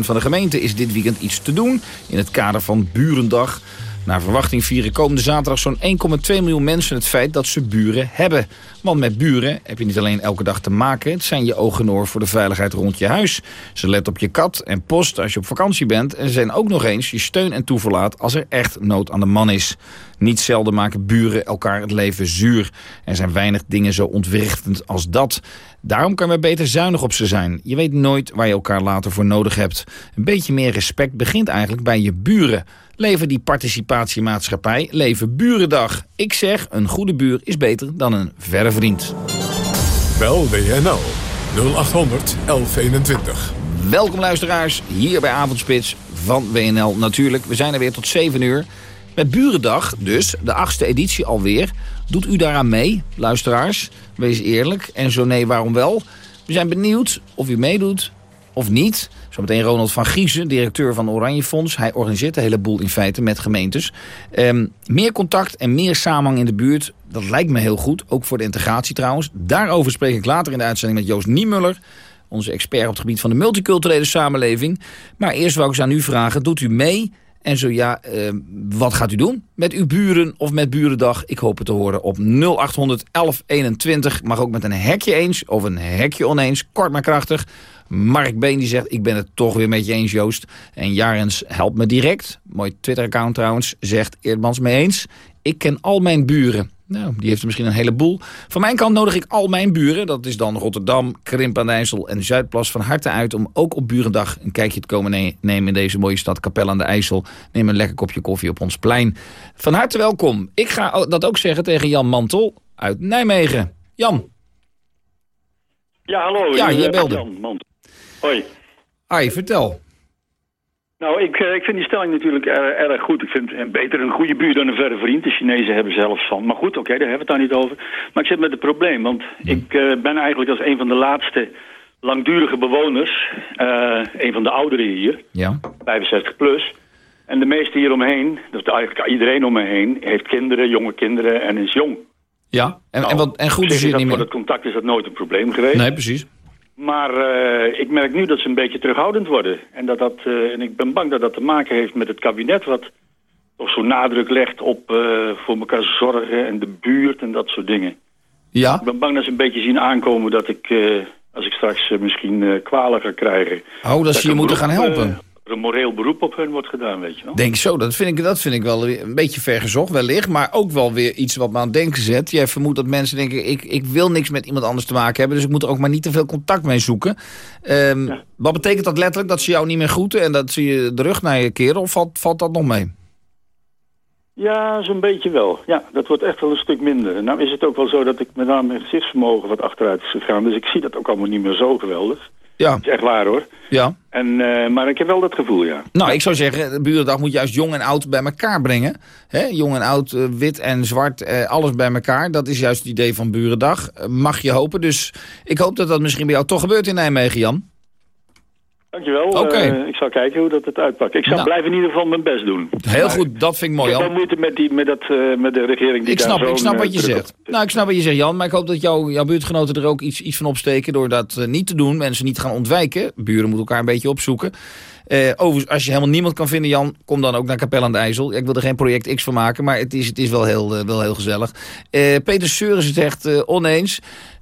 Speaker 23: van de gemeente is dit weekend iets te doen... in het kader van Burendag. Naar verwachting vieren komende zaterdag zo'n 1,2 miljoen mensen het feit dat ze buren hebben. Want met buren heb je niet alleen elke dag te maken... het zijn je ogen en oor voor de veiligheid rond je huis. Ze letten op je kat en post als je op vakantie bent... en ze zijn ook nog eens je steun en toeverlaat als er echt nood aan de man is. Niet zelden maken buren elkaar het leven zuur. Er zijn weinig dingen zo ontwrichtend als dat. Daarom kan je beter zuinig op ze zijn. Je weet nooit waar je elkaar later voor nodig hebt. Een beetje meer respect begint eigenlijk bij je buren. Leven die participatiemaatschappij, leven burendag. Ik zeg, een goede buur is beter dan een verre vriend.
Speaker 1: Bel WNL 0800 1121.
Speaker 23: Welkom luisteraars, hier bij Avondspits van WNL natuurlijk. We zijn er weer tot 7 uur. Met Burendag dus, de achtste editie alweer. Doet u daaraan mee, luisteraars? Wees eerlijk. En zo nee, waarom wel? We zijn benieuwd of u meedoet of niet. Zometeen Ronald van Giezen, directeur van Oranje Fonds. Hij organiseert een heleboel in feite met gemeentes. Ehm, meer contact en meer samenhang in de buurt, dat lijkt me heel goed. Ook voor de integratie trouwens. Daarover spreek ik later in de uitzending met Joost Niemuller. Onze expert op het gebied van de multiculturele samenleving. Maar eerst wou ik eens aan u vragen, doet u mee... En zo ja, eh, wat gaat u doen met uw buren of met Burendag? Ik hoop het te horen op 0800 1121. Mag ook met een hekje eens of een hekje oneens. Kort maar krachtig. Mark Been die zegt, ik ben het toch weer met je eens Joost. En Jarens helpt me direct. Mooi Twitter-account trouwens. Zegt Eerdmans mee eens. Ik ken al mijn buren. Nou, die heeft er misschien een heleboel. Van mijn kant nodig ik al mijn buren, dat is dan Rotterdam, Krimp aan de IJssel en Zuidplas, van harte uit om ook op Burendag een kijkje te komen ne- nemen in deze mooie stad Capelle aan de IJssel. Neem een lekker kopje koffie op ons plein. Van harte welkom. Ik ga dat ook zeggen tegen Jan Mantel uit Nijmegen. Jan.
Speaker 30: Ja, hallo.
Speaker 23: Ja, je
Speaker 30: eh,
Speaker 23: belde.
Speaker 30: Jan Mand. Hoi.
Speaker 23: Ai, vertel.
Speaker 30: Nou, ik, eh, ik vind die stelling natuurlijk er- erg goed. Ik vind beter een goede buur dan een verre vriend. De Chinezen hebben zelfs van. Maar goed, oké, daar hebben we het daar niet over. Maar ik zit met het probleem. Want ik eh, ben eigenlijk als een van de laatste langdurige bewoners... eh, een van de ouderen hier,
Speaker 23: Ja.
Speaker 30: 65 plus... En de meeste hier omheen, dus eigenlijk iedereen om me heen... heeft kinderen, jonge kinderen en is jong.
Speaker 23: Ja, en, en, wat, en goed is
Speaker 30: dat
Speaker 23: niet
Speaker 30: voor
Speaker 23: meer.
Speaker 30: het contact is dat nooit een probleem geweest.
Speaker 23: Nee, precies.
Speaker 30: Maar eh, ik merk nu dat ze een beetje terughoudend worden. En, dat dat, eh, en ik ben bang dat dat te maken heeft met het kabinet... wat toch zo nadruk legt op eh, voor elkaar zorgen en de buurt en dat soort dingen.
Speaker 23: Ja?
Speaker 30: Ik ben bang dat ze een beetje zien aankomen dat ik... als ik straks misschien kwalen ga krijgen...
Speaker 23: Oh, dat ze je moeten gaan helpen.
Speaker 30: Er een moreel beroep op hun wordt gedaan, weet je wel.
Speaker 23: Denk zo, dat vind, ik, dat vind ik wel een beetje vergezocht wellicht. Maar ook wel weer iets wat me aan het denken zet. Jij vermoedt dat mensen denken, ik, ik wil niks met iemand anders te maken hebben... dus ik moet er ook maar niet te veel contact mee zoeken. Ehm, Wat betekent dat letterlijk? Dat ze jou niet meer groeten en dat ze je de rug naar je keren? Of valt, valt dat nog mee?
Speaker 30: Ja, zo'n beetje wel. Ja, dat wordt echt wel een stuk minder. Nou is het ook wel zo dat ik met name mijn gezichtsvermogen wat achteruit is gegaan. Dus ik zie dat ook allemaal niet meer zo geweldig.
Speaker 23: Ja.
Speaker 30: Dat is echt waar hoor.
Speaker 23: Ja.
Speaker 30: En, eh, maar ik heb wel dat gevoel, ja.
Speaker 23: Nou, ik zou zeggen, de burendag moet juist jong en oud bij elkaar brengen. Hè? Jong en oud, eh, wit en zwart, eh, alles bij elkaar. Dat is juist het idee van burendag. Mag je hopen. Dus ik hoop dat dat misschien bij jou toch gebeurt in Nijmegen, Jan.
Speaker 30: Dankjewel. Eh, ik zal kijken hoe dat het uitpakt. Ik zal
Speaker 23: Nou.
Speaker 30: blijven in ieder geval mijn best doen.
Speaker 23: Heel
Speaker 30: Maar
Speaker 23: goed, dat vind ik mooi,
Speaker 30: Ik heb
Speaker 23: Jan.
Speaker 30: wel moeite met, die, met, dat, eh, met de regering die
Speaker 23: Ik
Speaker 30: daar
Speaker 23: snap, ik snap
Speaker 30: eh,
Speaker 23: wat je
Speaker 30: op-
Speaker 23: zegt. Nou, ik snap wat je zegt, Jan. Maar ik hoop dat jou, jouw buurtgenoten er ook iets, iets van opsteken... door dat niet te doen, mensen niet gaan ontwijken. Buren moeten elkaar een beetje opzoeken. Overigens, als je helemaal niemand kan vinden, Jan... kom dan ook naar Capelle aan de IJssel. Ik wil er geen project X van maken, maar het is, het is wel, heel, wel heel gezellig. Peter Seuren zegt eh, oneens...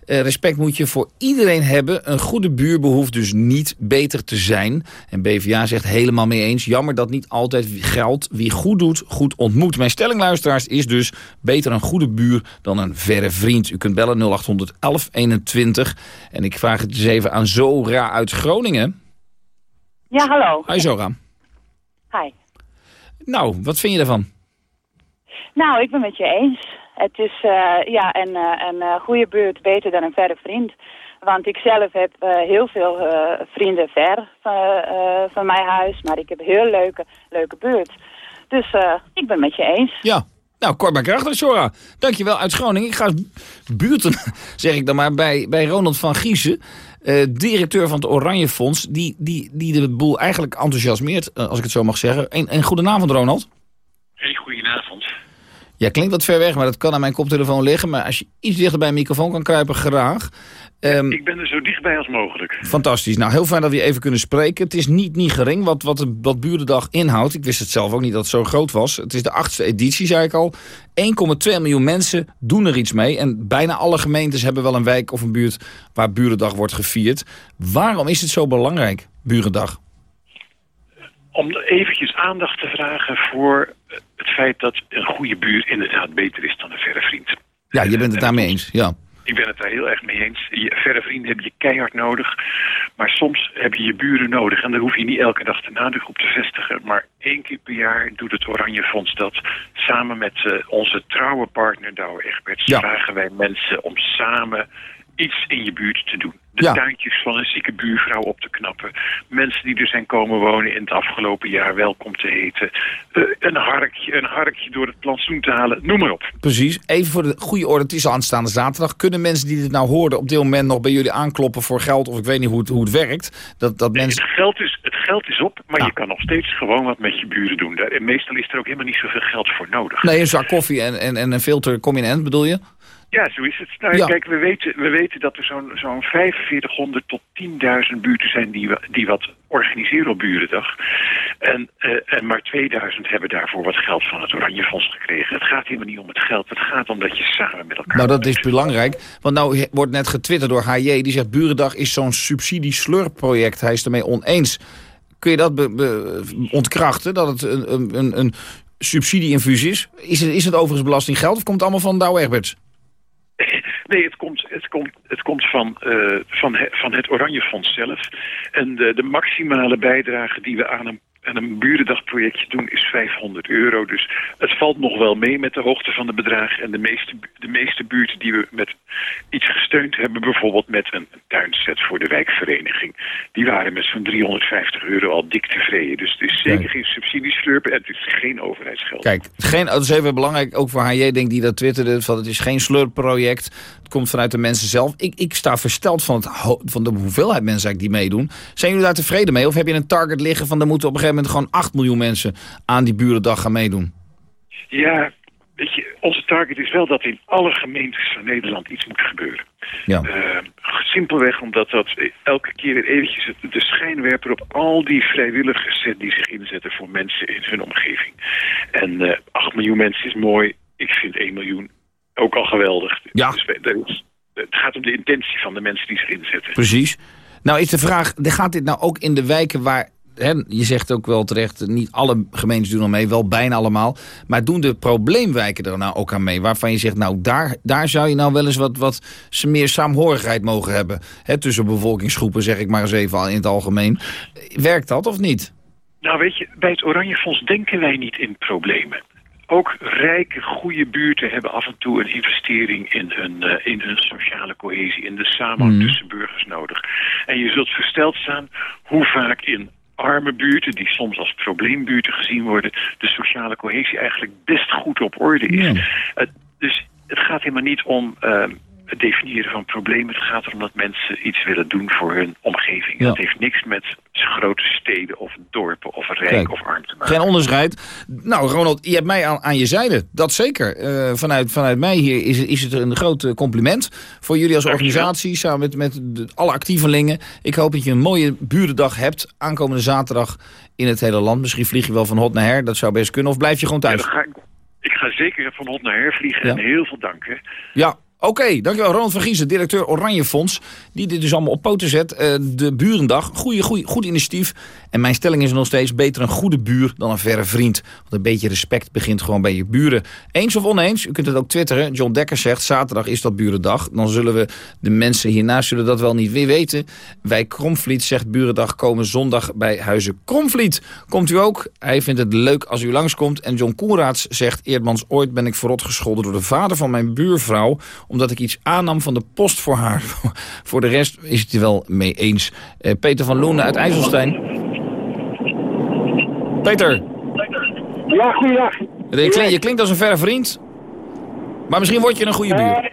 Speaker 23: Eh, respect moet je voor iedereen hebben. Een goede buur behoeft dus niet beter te zijn. En BVA zegt helemaal mee eens. Jammer dat niet altijd geldt. Wie goed doet, goed ontmoet. Mijn stelling, luisteraars, is dus beter een goede buur dan een verre vriend. U kunt bellen 0800 1121. En ik vraag het eens even aan Zora uit Groningen.
Speaker 31: Ja, hallo.
Speaker 23: Hi Zora.
Speaker 31: Hi.
Speaker 23: Nou, wat vind je ervan?
Speaker 31: Nou, ik ben het met je eens. Het is eh, ja, een, eh, een eh, goede buurt beter dan een verre vriend. Want ik zelf heb heel veel vrienden ver van, van mijn huis. Maar ik heb een heel leuke, leuke buurt. Dus ik ben met je eens.
Speaker 23: Ja. Nou, kort maar krachtig, Zora. Dankjewel uit Groningen. Ik ga buurten, [laughs] zeg ik dan maar, bij, bij Ronald van Giezen. directeur van het Oranje Fonds. Die, die, die de boel eigenlijk enthousiasmeert, als ik het zo mag zeggen. En, en goedenavond, Ronald. Ja, klinkt wat ver weg, maar dat kan aan mijn koptelefoon liggen. Maar als je iets dichter bij een microfoon kan kruipen, graag. Ehm,
Speaker 32: Ik ben er zo dichtbij als mogelijk.
Speaker 23: Fantastisch. Nou, heel fijn dat we je even kunnen spreken. Het is niet, niet gering wat, wat, wat Burendag inhoudt. Ik wist het zelf ook niet dat het zo groot was. Het is de achtste editie, zei ik al. 1,2 miljoen mensen doen er iets mee. En bijna alle gemeentes hebben wel een wijk of een buurt waar Burendag wordt gevierd. Waarom is het zo belangrijk, Burendag?
Speaker 32: Om eventjes aandacht te vragen voor het feit dat een goede buur inderdaad beter is dan een verre vriend.
Speaker 23: Ja, je bent het daarmee eens. Ja.
Speaker 32: Ik ben het daar heel erg mee eens. Je verre vrienden heb je keihard nodig. Maar soms heb je je buren nodig. En daar hoef je niet elke dag de nadruk op te vestigen. Maar één keer per jaar doet het Oranje Fonds dat. Samen met eh, onze trouwe partner Douwe Egberts... vragen wij mensen om samen iets in je buurt te doen. De
Speaker 23: Ja.
Speaker 32: tuintjes van een zieke buurvrouw op te knappen. Mensen die er zijn komen wonen in het afgelopen jaar welkom te heten. Eh, een, harkje, een harkje door het plantsoen te halen. Noem maar op.
Speaker 23: Precies. Even voor de goede orde, het is aanstaande zaterdag. Kunnen mensen die dit nou hoorden op dit moment nog bij jullie aankloppen voor geld? Of ik weet niet hoe het, hoe het werkt. Dat, dat mensen...
Speaker 32: Het geld is, het geld is op, maar je kan nog steeds gewoon wat met je buren doen. Daar, en meestal is er ook helemaal niet zoveel geld voor nodig.
Speaker 23: Nee, een zak koffie en, en, en een filter kom je in bedoel je?
Speaker 32: Ja, zo is het. Nou,
Speaker 23: Ja.
Speaker 32: Kijk, we weten, we weten dat er zo'n zo'n 4500 tot 10.000 buurten zijn die, die wat organiseren op Burendag. En, eh, en maar 2000 hebben daarvoor wat geld van het Oranje Fonds gekregen. Het gaat helemaal niet om het geld. Het gaat om dat je samen met elkaar...
Speaker 23: Nou, dat is belangrijk. Want nou wordt net getwitterd door HJ. Die zegt Burendag is zo'n subsidie-slurp-project. Hij is ermee oneens. Kun je dat be- be- ontkrachten? Dat het een, een, een, een subsidieinfusies. Is het, is het overigens belastinggeld of komt het allemaal van Douwe Egberts?
Speaker 32: Nee, het komt, het komt, het komt van, eh, van, van het Oranje Fonds zelf. En de, de maximale bijdrage die we aan een, aan een burendagprojectje doen is 500 euro. Dus het valt nog wel mee met de hoogte van de bedragen. En de meeste, de meeste buurten die we met iets gesteund hebben... bijvoorbeeld met een, tuinset voor de wijkvereniging... die waren met zo'n 350 euro al dik tevreden. Dus het is zeker geen subsidieslurpen en het is geen overheidsgeld.
Speaker 23: Kijk, geen, dat is even belangrijk, ook voor HJ, denk die dat twitterde, van het is geen slurproject. Komt vanuit de mensen zelf. Ik, ik sta versteld van, het, van de hoeveelheid mensen eigenlijk die meedoen. Zijn jullie daar tevreden mee? Of heb je een target liggen van er moeten op een gegeven moment gewoon 8 miljoen mensen aan die burendag gaan meedoen?
Speaker 32: Ja, weet je, onze target is wel dat in alle gemeentes van Nederland iets moet gebeuren.
Speaker 23: Ja.
Speaker 32: Eh, simpelweg omdat dat elke keer weer eventjes de schijnwerper op al die vrijwilligers zet die zich inzetten voor mensen in hun omgeving. En eh 8 miljoen mensen is mooi. Ik vind 1 miljoen ook al geweldig.
Speaker 23: Ja.
Speaker 32: Dus het gaat om de intentie van de mensen die zich inzetten.
Speaker 23: Precies. Nou is de vraag, gaat dit nou ook in de wijken waar... Hè, je zegt ook wel terecht, niet alle gemeentes doen er mee, wel bijna allemaal. Maar doen de probleemwijken er nou ook aan mee? Waarvan je zegt, nou daar, daar zou je nou wel eens wat, wat meer saamhorigheid mogen hebben. Hè, tussen bevolkingsgroepen, zeg ik maar eens even in het algemeen. Werkt dat of niet?
Speaker 32: Nou weet je, bij het Oranje Fonds denken wij niet in problemen. Ook rijke, goede buurten hebben af en toe een investering in hun, eh, in hun sociale cohesie, in de samenhang
Speaker 23: Mhm.
Speaker 32: tussen burgers nodig. En je zult versteld staan hoe vaak in arme buurten, die soms als probleembuurten gezien worden, de sociale cohesie eigenlijk best goed op orde is. Dus het gaat helemaal niet om ehm, het definiëren van problemen. Het gaat erom dat mensen iets willen doen voor hun omgeving.
Speaker 23: Ja.
Speaker 32: Dat heeft niks met grote steden of dorpen of rijk
Speaker 23: Kijk,
Speaker 32: of arm te maken.
Speaker 23: Geen onderscheid. Nou, Ronald, je hebt mij aan, aan je zijde. Dat zeker. Eh, vanuit, vanuit mij hier is, is het een groot eh, compliment voor jullie als organisatie. Samen met, met de, alle actievelingen. Ik hoop dat je een mooie burendag hebt. Aankomende zaterdag in het hele land. Misschien vlieg je wel van hot naar her. Dat zou best kunnen. Of blijf je gewoon thuis?
Speaker 32: ik, ik ga zeker van hot naar her vliegen
Speaker 23: Ja.
Speaker 32: en heel veel danken.
Speaker 23: Ja, oké. Dankjewel. Ronald van Giezen, directeur Oranje Fonds. Die dit dus allemaal op poten zet. Eh, de Burendag. Goeie, goeie, goed initiatief. En mijn stelling is nog steeds beter een goede buur dan een verre vriend. Want een beetje respect begint gewoon bij je buren. Eens of oneens, u kunt het ook twitteren. John Dekker zegt, zaterdag is dat Burendag. Dan zullen we, de mensen hiernaast zullen dat wel niet weer weten. Wij Kromvliet zegt Burendag komen zondag bij Huizen Kromvliet. Komt u ook? Hij vindt het leuk als u langskomt. En John Koenraads zegt, Eerdmans, ooit ben ik verrot gescholden door de vader van mijn buurvrouw. Omdat ik iets aannam van de post voor haar. [laughs] voor de rest is het er wel mee eens. Eh, Peter van Loenen uit IJsselstein. Peter,
Speaker 33: Ja, goeiedag.
Speaker 23: je klinkt, je klinkt als een verre vriend. Maar misschien word je een goede buur.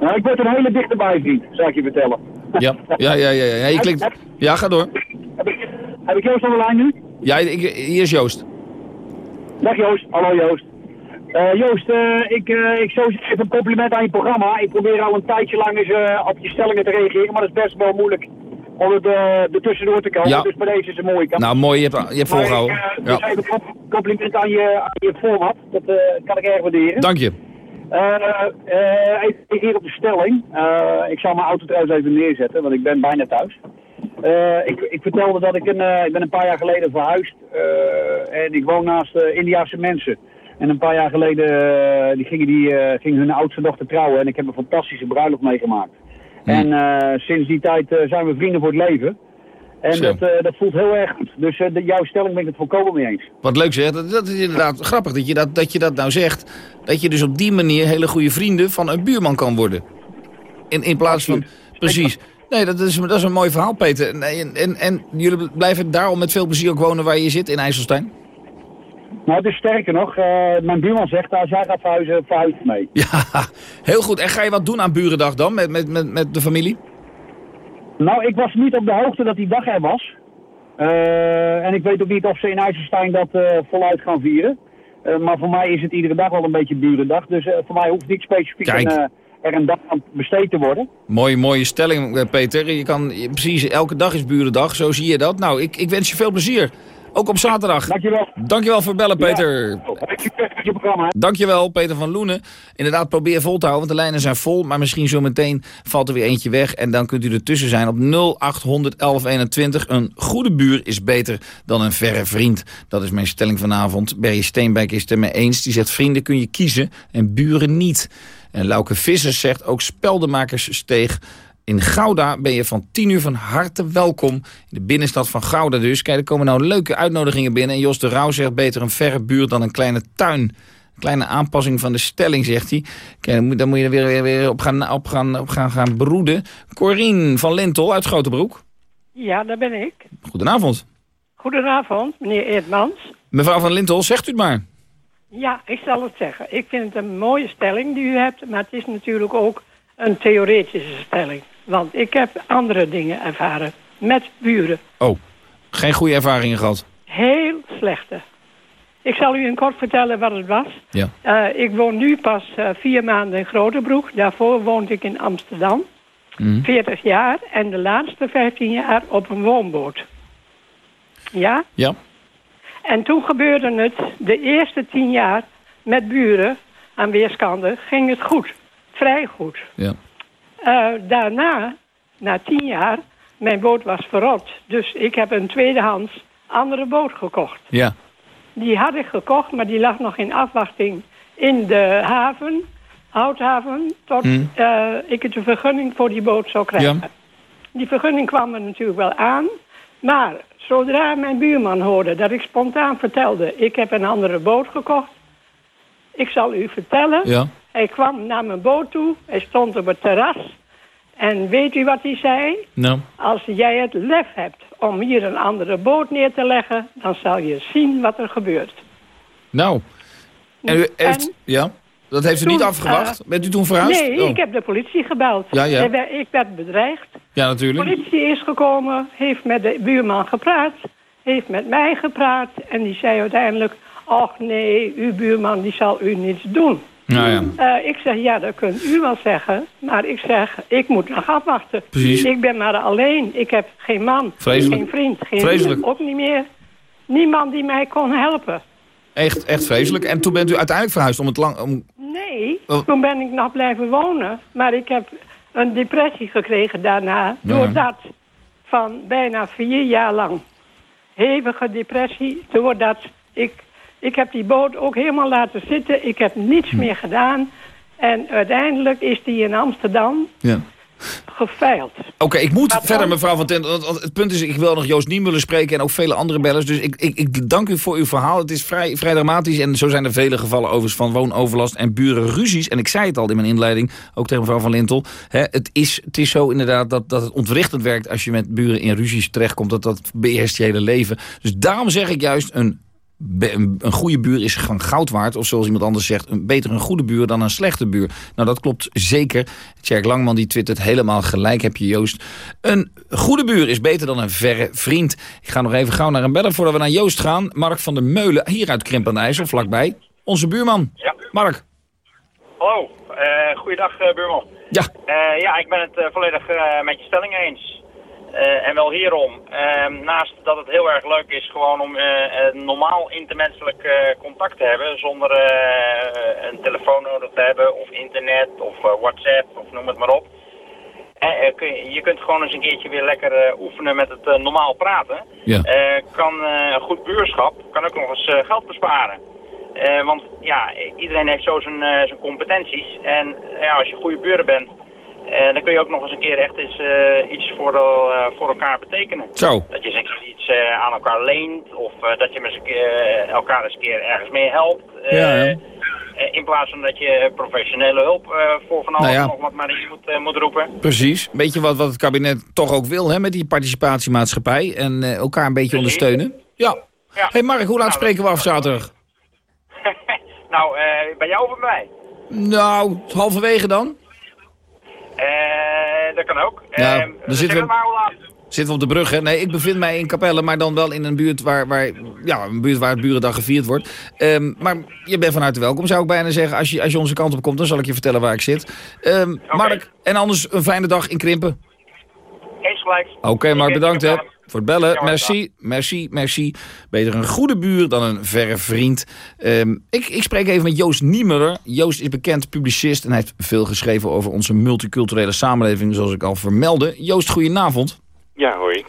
Speaker 33: Nou, ik word een hele dichterbij vriend, zal ik je vertellen.
Speaker 23: Ja, ja, ja, ja. ja. Je klinkt... Ja, ga door.
Speaker 33: Heb ik, heb ik Joost aan de lijn nu?
Speaker 23: Ja, ik, hier is Joost.
Speaker 33: Dag Joost, hallo Joost. Eh, Joost, eh, ik, eh, ik zou even een compliment aan je programma. Ik probeer al een tijdje lang eens op je stellingen te reageren, maar dat is best wel moeilijk om het, er tussendoor te komen.
Speaker 23: Ja.
Speaker 33: Dus bij deze is het mooi.
Speaker 23: Nou, mooi. Je hebt, je hebt
Speaker 33: ik, dus
Speaker 23: Ja.
Speaker 33: even een compliment aan je, aan je format. Dat kan ik erg waarderen.
Speaker 23: Dank je.
Speaker 33: Even hier op de stelling. Ik zal mijn auto trouwens even neerzetten, want ik ben bijna thuis. Ik, ik vertelde dat ik een, ik ben een paar jaar geleden verhuisd eh, en ik woon naast Indiaanse mensen. En een paar jaar geleden eh, die gingen, die, eh, ging hun oudste dochter trouwen en ik heb een fantastische bruiloft meegemaakt. En eh, sinds die tijd zijn we vrienden voor het leven. En
Speaker 23: Zo.
Speaker 33: dat, dat voelt heel erg goed. Dus de, jouw stelling ben ik het volkomen mee eens.
Speaker 23: Wat leuk zeg. Dat, dat is inderdaad grappig dat je dat, dat je dat nou zegt. Dat je dus op die manier hele goede vrienden van een buurman kan worden. In, in plaats van... Precies. Nee, dat is, dat is een mooi verhaal, Peter. Nee, En, en, en jullie blijven daarom met veel plezier ook wonen waar je zit in IJsselstein?
Speaker 33: Nou, het is sterker nog, eh, mijn buurman zegt als jij gaat verhuizen, verhuis mee.
Speaker 23: Ja, heel goed. En ga je wat doen aan Burendag dan met, met, met, met de familie?
Speaker 33: Nou, ik was niet op de hoogte dat die dag er was. Eh, en ik weet ook niet of ze in IJsselstein dat eh, voluit gaan vieren. Maar voor mij is het iedere dag wel een beetje burendag. Dus voor mij hoeft niet specifiek een, er een dag aan besteed te worden.
Speaker 23: Mooie, mooie stelling, Peter. Je kan, je- precies, elke dag is Burendag. Zo zie je dat. Nou, ik, ik wens je veel plezier Ook op zaterdag.
Speaker 33: Dankjewel.
Speaker 23: Dankjewel voor het bellen, Peter.
Speaker 33: Je programma.
Speaker 23: Dankjewel, Peter van Loenen. Inderdaad, probeer vol te houden, want de lijnen zijn vol. Maar misschien zo meteen valt er weer eentje weg. En dan kunt u ertussen zijn op 0800 1121. Een goede buur is beter dan een verre vriend. Dat is mijn stelling vanavond. Berry Steenbeck is het er mee eens. Die zegt, vrienden kun je kiezen en buren niet. En Lauke Vissers zegt, ook speldenmakerssteeg... In Gouda ben je van 10 uur van harte welkom. In de binnenstad van Gouda dus. Kijk, er komen nou leuke uitnodigingen binnen. En Jos de Rauw zegt beter een verre buurt dan een kleine tuin. Een kleine aanpassing van de stelling, zegt hij. Kijk, dan moet, je er weer, weer, weer op, gaan, op, gaan, op gaan, gaan broeden. Corien van Lintel uit Grotebroek.
Speaker 34: Ja, daar ben ik.
Speaker 23: Goedenavond.
Speaker 34: Goedenavond, meneer Eerdmans.
Speaker 23: Mevrouw van Lintel, zegt u het maar.
Speaker 34: Ja, ik zal het zeggen. Ik vind het een mooie stelling die u hebt, maar het is natuurlijk ook een theoretische stelling. Want ik heb andere dingen ervaren met buren.
Speaker 23: Oh, geen goede ervaringen gehad.
Speaker 34: Heel slechte. Ik zal u in kort vertellen wat het was.
Speaker 23: Ja.
Speaker 34: Eh, ik woon nu pas eh, vier maanden in Grotebroek. Daarvoor woonde ik in Amsterdam.
Speaker 23: Mhm.
Speaker 34: 40 jaar. En de laatste 15 jaar op een woonboot. Ja?
Speaker 23: Ja.
Speaker 34: En toen gebeurde het de eerste 10 jaar met buren aan weerskanten ging het goed. Vrij goed.
Speaker 23: Ja.
Speaker 34: Eh, daarna, na 10 jaar, mijn boot was verrot. Dus ik heb een tweedehands andere boot gekocht.
Speaker 23: Ja.
Speaker 34: Die had ik gekocht, maar die lag nog in afwachting in de haven, houthaven, tot eh, ik een vergunning voor die boot zou krijgen.
Speaker 23: Ja.
Speaker 34: Die vergunning kwam er natuurlijk wel aan, maar zodra mijn buurman hoorde dat ik spontaan vertelde, ik heb een andere boot gekocht, ik zal u vertellen,
Speaker 23: Ja.
Speaker 34: Hij kwam naar mijn boot toe, hij stond op het terras en weet u wat hij zei?
Speaker 23: Nou.
Speaker 34: Als jij het lef hebt om hier een andere boot neer te leggen, dan zal je zien wat er gebeurt.
Speaker 23: Nou. En u heeft... Ja? Dat heeft u
Speaker 34: Toen,
Speaker 23: niet afgewacht?
Speaker 34: eh,
Speaker 23: Bent u toen verhuisd?
Speaker 34: Nee,
Speaker 23: Oh.
Speaker 34: ik heb de politie gebeld.
Speaker 23: Ja, ja.
Speaker 34: Ik werd- bedreigd.
Speaker 23: Ja,
Speaker 34: De
Speaker 23: natuurlijk.
Speaker 34: politie is gekomen, heeft met de buurman gepraat, heeft met mij gepraat en die zei uiteindelijk, ach nee, uw buurman die zal u niets doen.
Speaker 23: Nou ja.
Speaker 34: Eh, ik zeg, ja, dat kunt u wel zeggen, maar ik zeg, ik moet nog afwachten.
Speaker 23: Precies.
Speaker 34: Ik ben maar alleen, ik heb geen man,
Speaker 23: Vreselijk.
Speaker 34: geen vriend, geen
Speaker 23: Vreselijk.
Speaker 34: ook niet meer. Niemand die mij kon helpen.
Speaker 23: Echt, echt vreselijk. En toen bent u uiteindelijk verhuisd om het lang... Om...
Speaker 34: Nee,
Speaker 23: Oh.
Speaker 34: toen ben ik nog blijven wonen. Maar ik heb een depressie gekregen daarna.
Speaker 23: Ja.
Speaker 34: Doordat van bijna vier jaar lang. Hevige depressie. Doordat ik... Ik heb die boot ook helemaal laten zitten. Ik heb niets
Speaker 23: Hm.
Speaker 34: meer gedaan. En uiteindelijk is die in Amsterdam
Speaker 23: Ja.
Speaker 34: geveild.
Speaker 23: Oké, ik moet
Speaker 34: Maar
Speaker 23: verder, mevrouw Van Tent. Want, het punt is, ik wil nog Joost Niemullen spreken... en ook vele andere bellers. Dus ik, ik, ik dank u voor uw verhaal. Het is vrij, vrij dramatisch. En zo zijn er vele gevallen overigens van woonoverlast en burenruzies. En ik zei het al in mijn inleiding, ook tegen mevrouw Van Lintel. Hè, het, is, het is zo inderdaad dat, dat het ontwrichtend werkt... als je met buren in ruzies terechtkomt. Dat dat beheerst je hele leven. Dus daarom zeg ik juist... een een, goede buur is gewoon goud waard. Of zoals iemand anders zegt, een, beter een goede buur dan een slechte buur. Nou, dat klopt zeker. Tjerk Langman die twittert helemaal gelijk, heb je Joost. Een goede buur is beter dan een verre vriend. Ik ga nog even gauw naar een beller voordat we naar Joost gaan. Mark van der Meulen, hier uit Krimp aan de IJssel, vlakbij. Onze buurman.
Speaker 35: Ja.
Speaker 23: Mark.
Speaker 35: Hallo, eh goeiedag eh, buurman.
Speaker 23: Ja.
Speaker 35: Eh, ja, ik ben het volledig met je stelling eens. Eh, en wel hierom. Ehm, naast dat het heel erg leuk is gewoon om een normaal intermenselijk eh, contact te hebben... zonder een telefoon nodig te hebben of internet of WhatsApp of noem het maar op. Kun je, je kunt gewoon eens een keertje weer lekker oefenen met het normaal praten.
Speaker 23: Ja.
Speaker 35: Kan een goed buurschap kan ook nog eens geld besparen. Want ja, iedereen heeft zo zijn, zijn competenties. En ja, als je goede buren bent, eh, dan kun je ook nog eens een keer echt eens, eh, iets voor, eh, voor elkaar betekenen.
Speaker 23: Zo.
Speaker 35: Dat je eens iets aan elkaar leent of dat je keer, eh, elkaar eens een keer ergens mee helpt.
Speaker 23: Ja, ja.
Speaker 35: in plaats van dat je professionele hulp voor van alles
Speaker 23: Nou ja.
Speaker 35: nog wat maar in moet, moet roepen.
Speaker 23: Precies. Weet je wat, wat het kabinet toch ook wil hè, met die participatiemaatschappij? En elkaar een beetje ondersteunen. Ja.
Speaker 35: Ja.
Speaker 23: hey Mark, hoe laat
Speaker 35: Nou,
Speaker 23: spreken we af zaterdag? [laughs]
Speaker 35: Nou, bij jou of bij mij?
Speaker 23: Nou, halverwege dan?
Speaker 35: Eh, dat kan ook.
Speaker 23: Ja,
Speaker 35: Eh,
Speaker 23: dan
Speaker 35: zeg
Speaker 23: zitten we-
Speaker 35: het maar hoe laat.
Speaker 23: Zitten we op de brug, hè? Nee, ik bevind mij in Capelle, maar dan wel in een buurt waar, waar, ja, een buurt waar het Burendag gevierd wordt. Ehm, maar je bent van harte welkom, zou ik bijna zeggen. Als je, als je onze kant op komt, dan zal ik je vertellen waar ik zit. Ehm, Mark, en anders een fijne dag in Krimpen.
Speaker 35: Eens gelijk.
Speaker 23: Oké, Mark, bedankt hè. Voor het bellen. merci, merci, merci. Beter een goede buur dan een verre vriend. Ehm, ik, ik spreek even met Joost Niemuller. Joost is bekend publicist en hij heeft veel geschreven over onze multiculturele samenleving, zoals ik al vermeldde. Joost, goedenavond.
Speaker 36: Ja, hoi.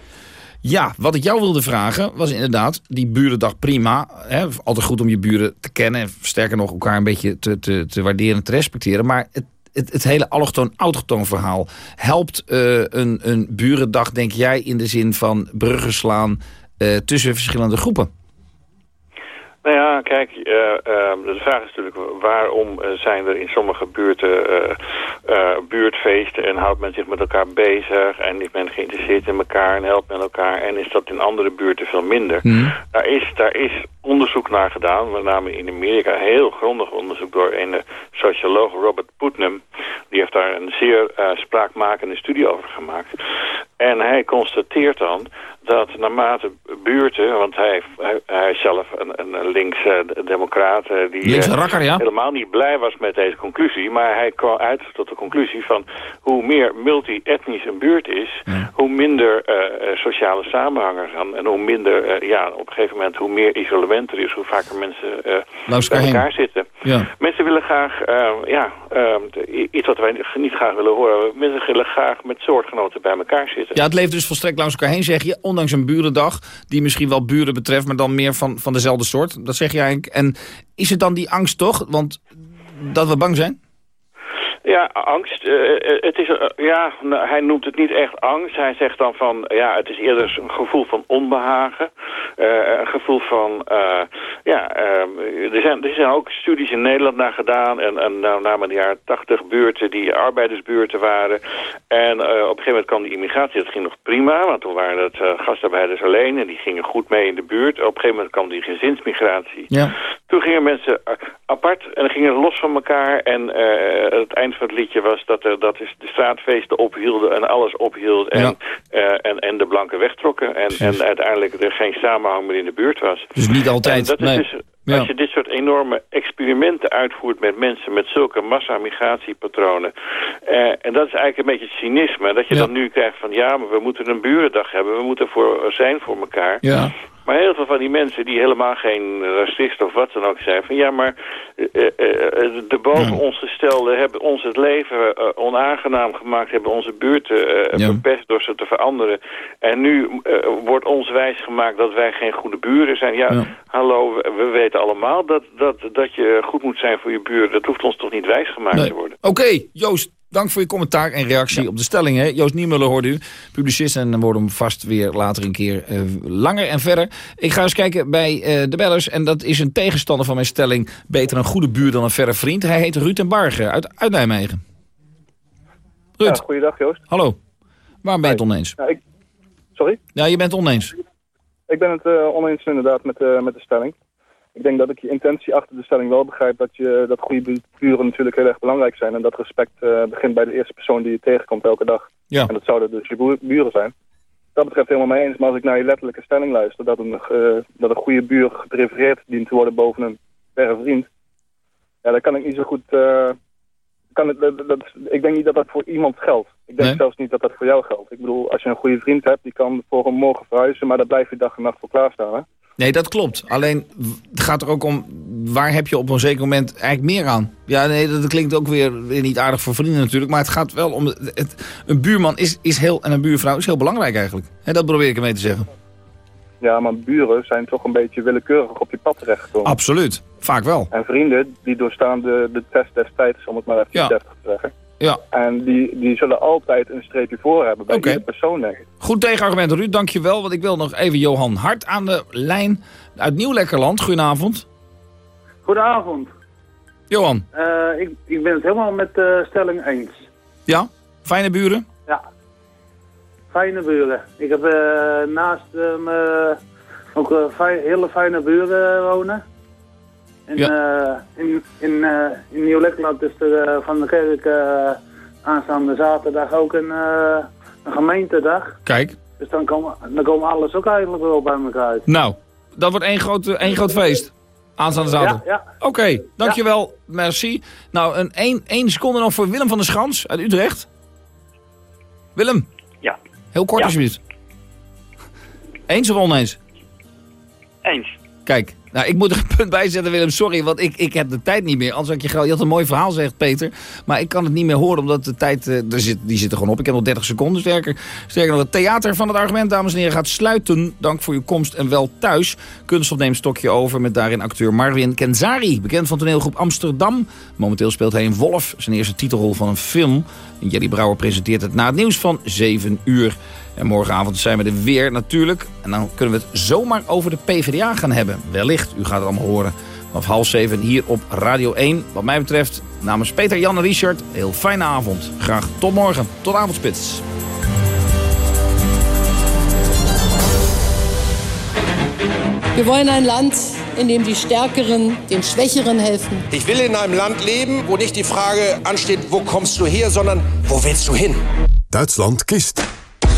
Speaker 23: Ja, wat ik jou wilde vragen was inderdaad die burendag prima. Hè, altijd goed om je buren te kennen en sterker nog elkaar een beetje te, te, te waarderen en te respecteren. Maar het, het, het hele allochtoon-autochtoon verhaal helpt uh, een, een burendag, denk jij, in de zin van bruggen slaan uh, tussen verschillende groepen?
Speaker 36: Nou ja, kijk, uh, uh, de vraag is natuurlijk waarom uh, zijn er in sommige buurten buurtfeesten en houdt men zich met elkaar bezig en is men geïnteresseerd in elkaar en helpt men elkaar en is dat in andere buurten veel minder. Mm. Daar, is, daar is onderzoek naar gedaan, met name in Amerika, heel grondig onderzoek door een socioloog Robert Putnam. Die heeft daar een zeer spraakmakende studie over gemaakt. En hij constateert dan dat naarmate buurten, want hij, hij, hij is zelf een, een linkse democraat... die
Speaker 23: linkse rakker, ja.
Speaker 36: helemaal niet blij was met deze conclusie... maar hij kwam uit tot de conclusie van hoe meer multi-etnisch een buurt is... Ja. hoe minder uh, sociale samenhang er zijn... en hoe minder, uh, ja, op een gegeven moment, hoe meer isolement er is... hoe vaker mensen bij elkaar zitten.
Speaker 23: Ja.
Speaker 36: Mensen willen graag, ja, iets wat wij niet graag willen horen... mensen willen graag met soortgenoten bij elkaar zitten.
Speaker 23: Ja, het leeft dus volstrekt langs elkaar heen, zeg je ondanks een burendag... die misschien wel buren betreft, maar dan meer van, van dezelfde soort. Dat zeg je eigenlijk. En is het dan die angst toch? Want dat we bang zijn?
Speaker 36: Ja, angst. Uh, het is, uh, ja, nou, hij noemt het niet echt angst. Hij zegt dan van, ja, het is eerder een gevoel van onbehagen. Uh, een gevoel van, ja, er, zijn, er zijn ook studies in Nederland naar gedaan. En, en nou, namen de jaren tachtig buurten die arbeidersbuurten waren. En op een gegeven moment kwam die immigratie, dat ging nog prima. Want toen waren het gastarbeiders alleen en die gingen goed mee in de buurt. Op een gegeven moment kwam die gezinsmigratie.
Speaker 23: Ja.
Speaker 36: Toen gingen mensen apart en gingen los van elkaar. En het eind van het liedje was dat, er, dat is de straatfeesten ophielden en alles ophield en,
Speaker 23: Ja.
Speaker 36: eh, en, en de blanken wegtrokken. En, en uiteindelijk er geen samenhang meer in de buurt was.
Speaker 23: Dus niet altijd,
Speaker 36: En dat is
Speaker 23: nee.
Speaker 36: dus,
Speaker 23: Ja.
Speaker 36: Als je dit soort enorme experimenten uitvoert met mensen met zulke massamigratiepatronen. eh en dat is eigenlijk een beetje het cynisme. Dat je
Speaker 23: Ja.
Speaker 36: dan nu krijgt van ja, maar we moeten een burendag hebben. We moeten voor zijn voor elkaar.
Speaker 23: Ja.
Speaker 36: Maar heel veel van die mensen die helemaal geen racist of wat dan ook zijn... van ja, maar eh, eh, eh, de boven ons gestelden hebben ons het leven onaangenaam gemaakt... hebben onze buurten eh,
Speaker 23: Ja.
Speaker 36: verpest door ze te veranderen. En nu wordt ons wijs gemaakt dat wij geen goede buren zijn. Ja,
Speaker 23: Ja.
Speaker 36: hallo, we, we weten allemaal dat, dat, dat je goed moet zijn voor je buren. Dat hoeft ons toch niet wijs gemaakt
Speaker 23: Nee.
Speaker 36: te worden.
Speaker 23: Oké, Joost, dank voor je commentaar en reactie op de stelling. Hè? Joost Niemuller hoorde u, publicist en we worden hem vast weer later een keer eh, langer en verder. Ik ga eens kijken bij eh, de bellers en dat is een tegenstander van mijn stelling... beter een goede buur dan een verre vriend. Hij heet Ruud en Barger uit, uit Nijmegen. Ruud,
Speaker 37: Ja, goeiedag Joost.
Speaker 23: hallo. Waarom ben je het oneens?
Speaker 37: Ja, ik... Sorry?
Speaker 23: Ja, je bent het oneens.
Speaker 37: Ik ben het eh, oneens inderdaad met, eh, met de stelling. Ik denk dat ik je intentie achter de stelling wel begrijp dat, je, dat goede bu- buren natuurlijk heel erg belangrijk zijn. En dat respect eh, begint bij de eerste persoon die je tegenkomt elke dag.
Speaker 23: Ja.
Speaker 37: En dat zouden dus je buren zijn. Dat betreft helemaal mee eens. Maar als ik naar je letterlijke stelling luister, dat een, eh, dat een goede buur geprefereerd dient te worden boven een verre vriend. Ja, dan kan ik niet zo goed... eh, kan het, dat, dat- ik denk niet dat dat voor iemand geldt. Ik denk
Speaker 23: Nee.
Speaker 37: zelfs niet dat dat voor jou geldt. Ik bedoel, als je een goede vriend hebt, die kan voor een morgen verhuizen, maar daar blijf je dag en nacht voor klaarstaan. Hè?
Speaker 23: Nee, dat klopt. Alleen het gaat er ook om, waar heb je op een zeker moment eigenlijk meer aan? Ja, nee, dat klinkt ook weer, weer niet aardig voor vrienden natuurlijk. Maar het gaat wel om, het, een buurman is, is heel, en een buurvrouw is heel belangrijk eigenlijk. Dat probeer ik ermee te zeggen.
Speaker 37: Ja, maar buren zijn toch een beetje willekeurig op je pad terechtgekomen.
Speaker 23: Absoluut. Vaak wel.
Speaker 37: En vrienden, die doorstaan de, de test des tijds, om het maar even
Speaker 23: Ja.
Speaker 37: te zeggen.
Speaker 23: Ja.
Speaker 37: En die, die zullen altijd een streepje voor hebben bij
Speaker 23: Oké.
Speaker 37: iedere persoon, denk ik.
Speaker 23: Goed tegenargument, Ruud. Dankjewel. Want ik wil nog even Johan Hart aan de lijn uit Nieuw-Lekkerland. Goedenavond.
Speaker 38: Goedenavond.
Speaker 23: Johan.
Speaker 38: Eh, ik, ik ben het helemaal met de stelling eens.
Speaker 23: Ja? Fijne buren?
Speaker 38: Ja. Fijne buren. Ik heb eh, naast hem eh, ook eh, fij- hele fijne buren wonen. En, eh, in in, eh, in Nieuw-Lekkerland is er eh, van de kerk eh, aanstaande zaterdag ook een, eh, een gemeentedag.
Speaker 23: Kijk.
Speaker 38: Dus dan komen, dan komen alles ook eigenlijk wel bij elkaar uit.
Speaker 23: Nou, dat wordt één groot, één groot feest. Aanstaande zaterdag.
Speaker 38: Ja, ja.
Speaker 23: Oké, dankjewel. Merci. Nou, een één, één seconde nog voor Willem van der Schans uit Utrecht. Willem.
Speaker 39: Ja.
Speaker 23: Heel kort
Speaker 39: Ja.
Speaker 23: alsjeblieft. Eens of oneens?
Speaker 35: Eens.
Speaker 23: Kijk, nou, ik moet er een punt bij zetten, Willem. Sorry, want ik, ik heb de tijd niet meer. Anders had je, je had een mooi verhaal, zegt Peter. Maar ik kan het niet meer horen, omdat de tijd... Uh, er zit, die zit er gewoon op. Ik heb nog 30 seconden. Sterker, sterker nog, het theater van het argument, dames en heren, gaat sluiten. Dank voor uw komst en wel thuis. Kunststof stokje over met daarin acteur Marvin Kenzari. Bekend van toneelgroep Amsterdam. Momenteel speelt hij een wolf. Zijn eerste titelrol van een film. En Jelly Brouwer presenteert het na het nieuws van 7 uur. En morgenavond zijn we er weer natuurlijk. En dan kunnen we het zomaar over de PvdA gaan hebben. Wellicht, u gaat het allemaal horen. Vanaf half zeven hier op Radio 1. Wat mij betreft, namens Peter, Jan en Richard, heel fijne avond. Graag tot morgen. Tot avondspits.
Speaker 19: We wollen een land in dem die Stärkeren den Schwächeren helfen.
Speaker 13: Ich will in einem Land leben, wo nicht die Frage ansteht, wo kommst du her, sondern wo willst du hin?
Speaker 1: Duitsland kiest.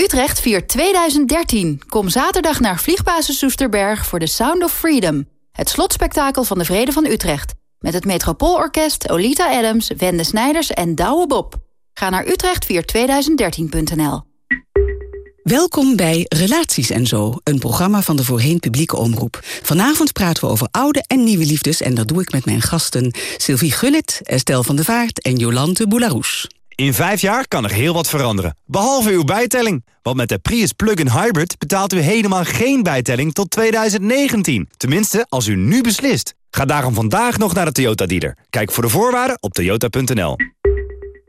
Speaker 10: Utrecht viert 2013. Kom zaterdag naar Vliegbasis Soesterberg voor The Sound of Freedom. Het slotspektakel van de Vrede van Utrecht. Met het Metropoolorkest, Olita Adams, Wende Snijders en Douwe Bob. Ga naar utrechtviert2013.nl
Speaker 40: Welkom bij Relaties en Zo, een programma van de voorheen publieke omroep. Vanavond praten we over oude en nieuwe liefdes... en dat doe ik met mijn gasten Sylvie Gullit, Estelle van de Vaart en Jolante Boularoes.
Speaker 41: In vijf jaar kan er heel wat veranderen, behalve uw bijtelling. Want met de Prius Plug-in Hybrid betaalt u helemaal geen bijtelling tot 2019. Tenminste, als u nu beslist. Ga daarom vandaag nog naar de Toyota dealer. Kijk voor de voorwaarden op toyota.nl.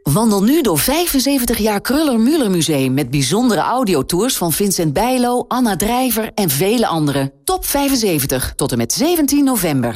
Speaker 42: Wandel nu door 75 jaar Kruller-Müller Museum... met bijzondere audiotours van Vincent Bijlo, Anna Drijver en vele anderen. Top 75 tot en met 17 november.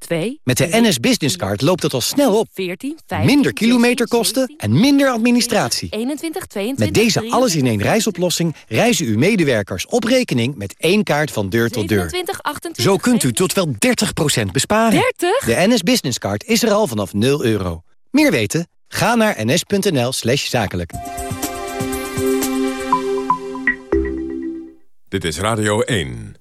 Speaker 43: 2,
Speaker 12: Met de NS Business Card loopt het al snel op.
Speaker 43: 14, 15,
Speaker 12: Minder kilometerkosten en minder administratie.
Speaker 43: 21, 22,
Speaker 12: Met deze alles-in-één reisoplossing reizen uw medewerkers op rekening met één kaart van deur tot deur.
Speaker 43: 27, 28,
Speaker 12: Zo kunt u tot wel 30% besparen.
Speaker 43: 30?
Speaker 12: De NS Business Card is er al vanaf 0 euro. Meer weten? Ga naar ns.nl slash zakelijk.
Speaker 1: Dit is Radio 1.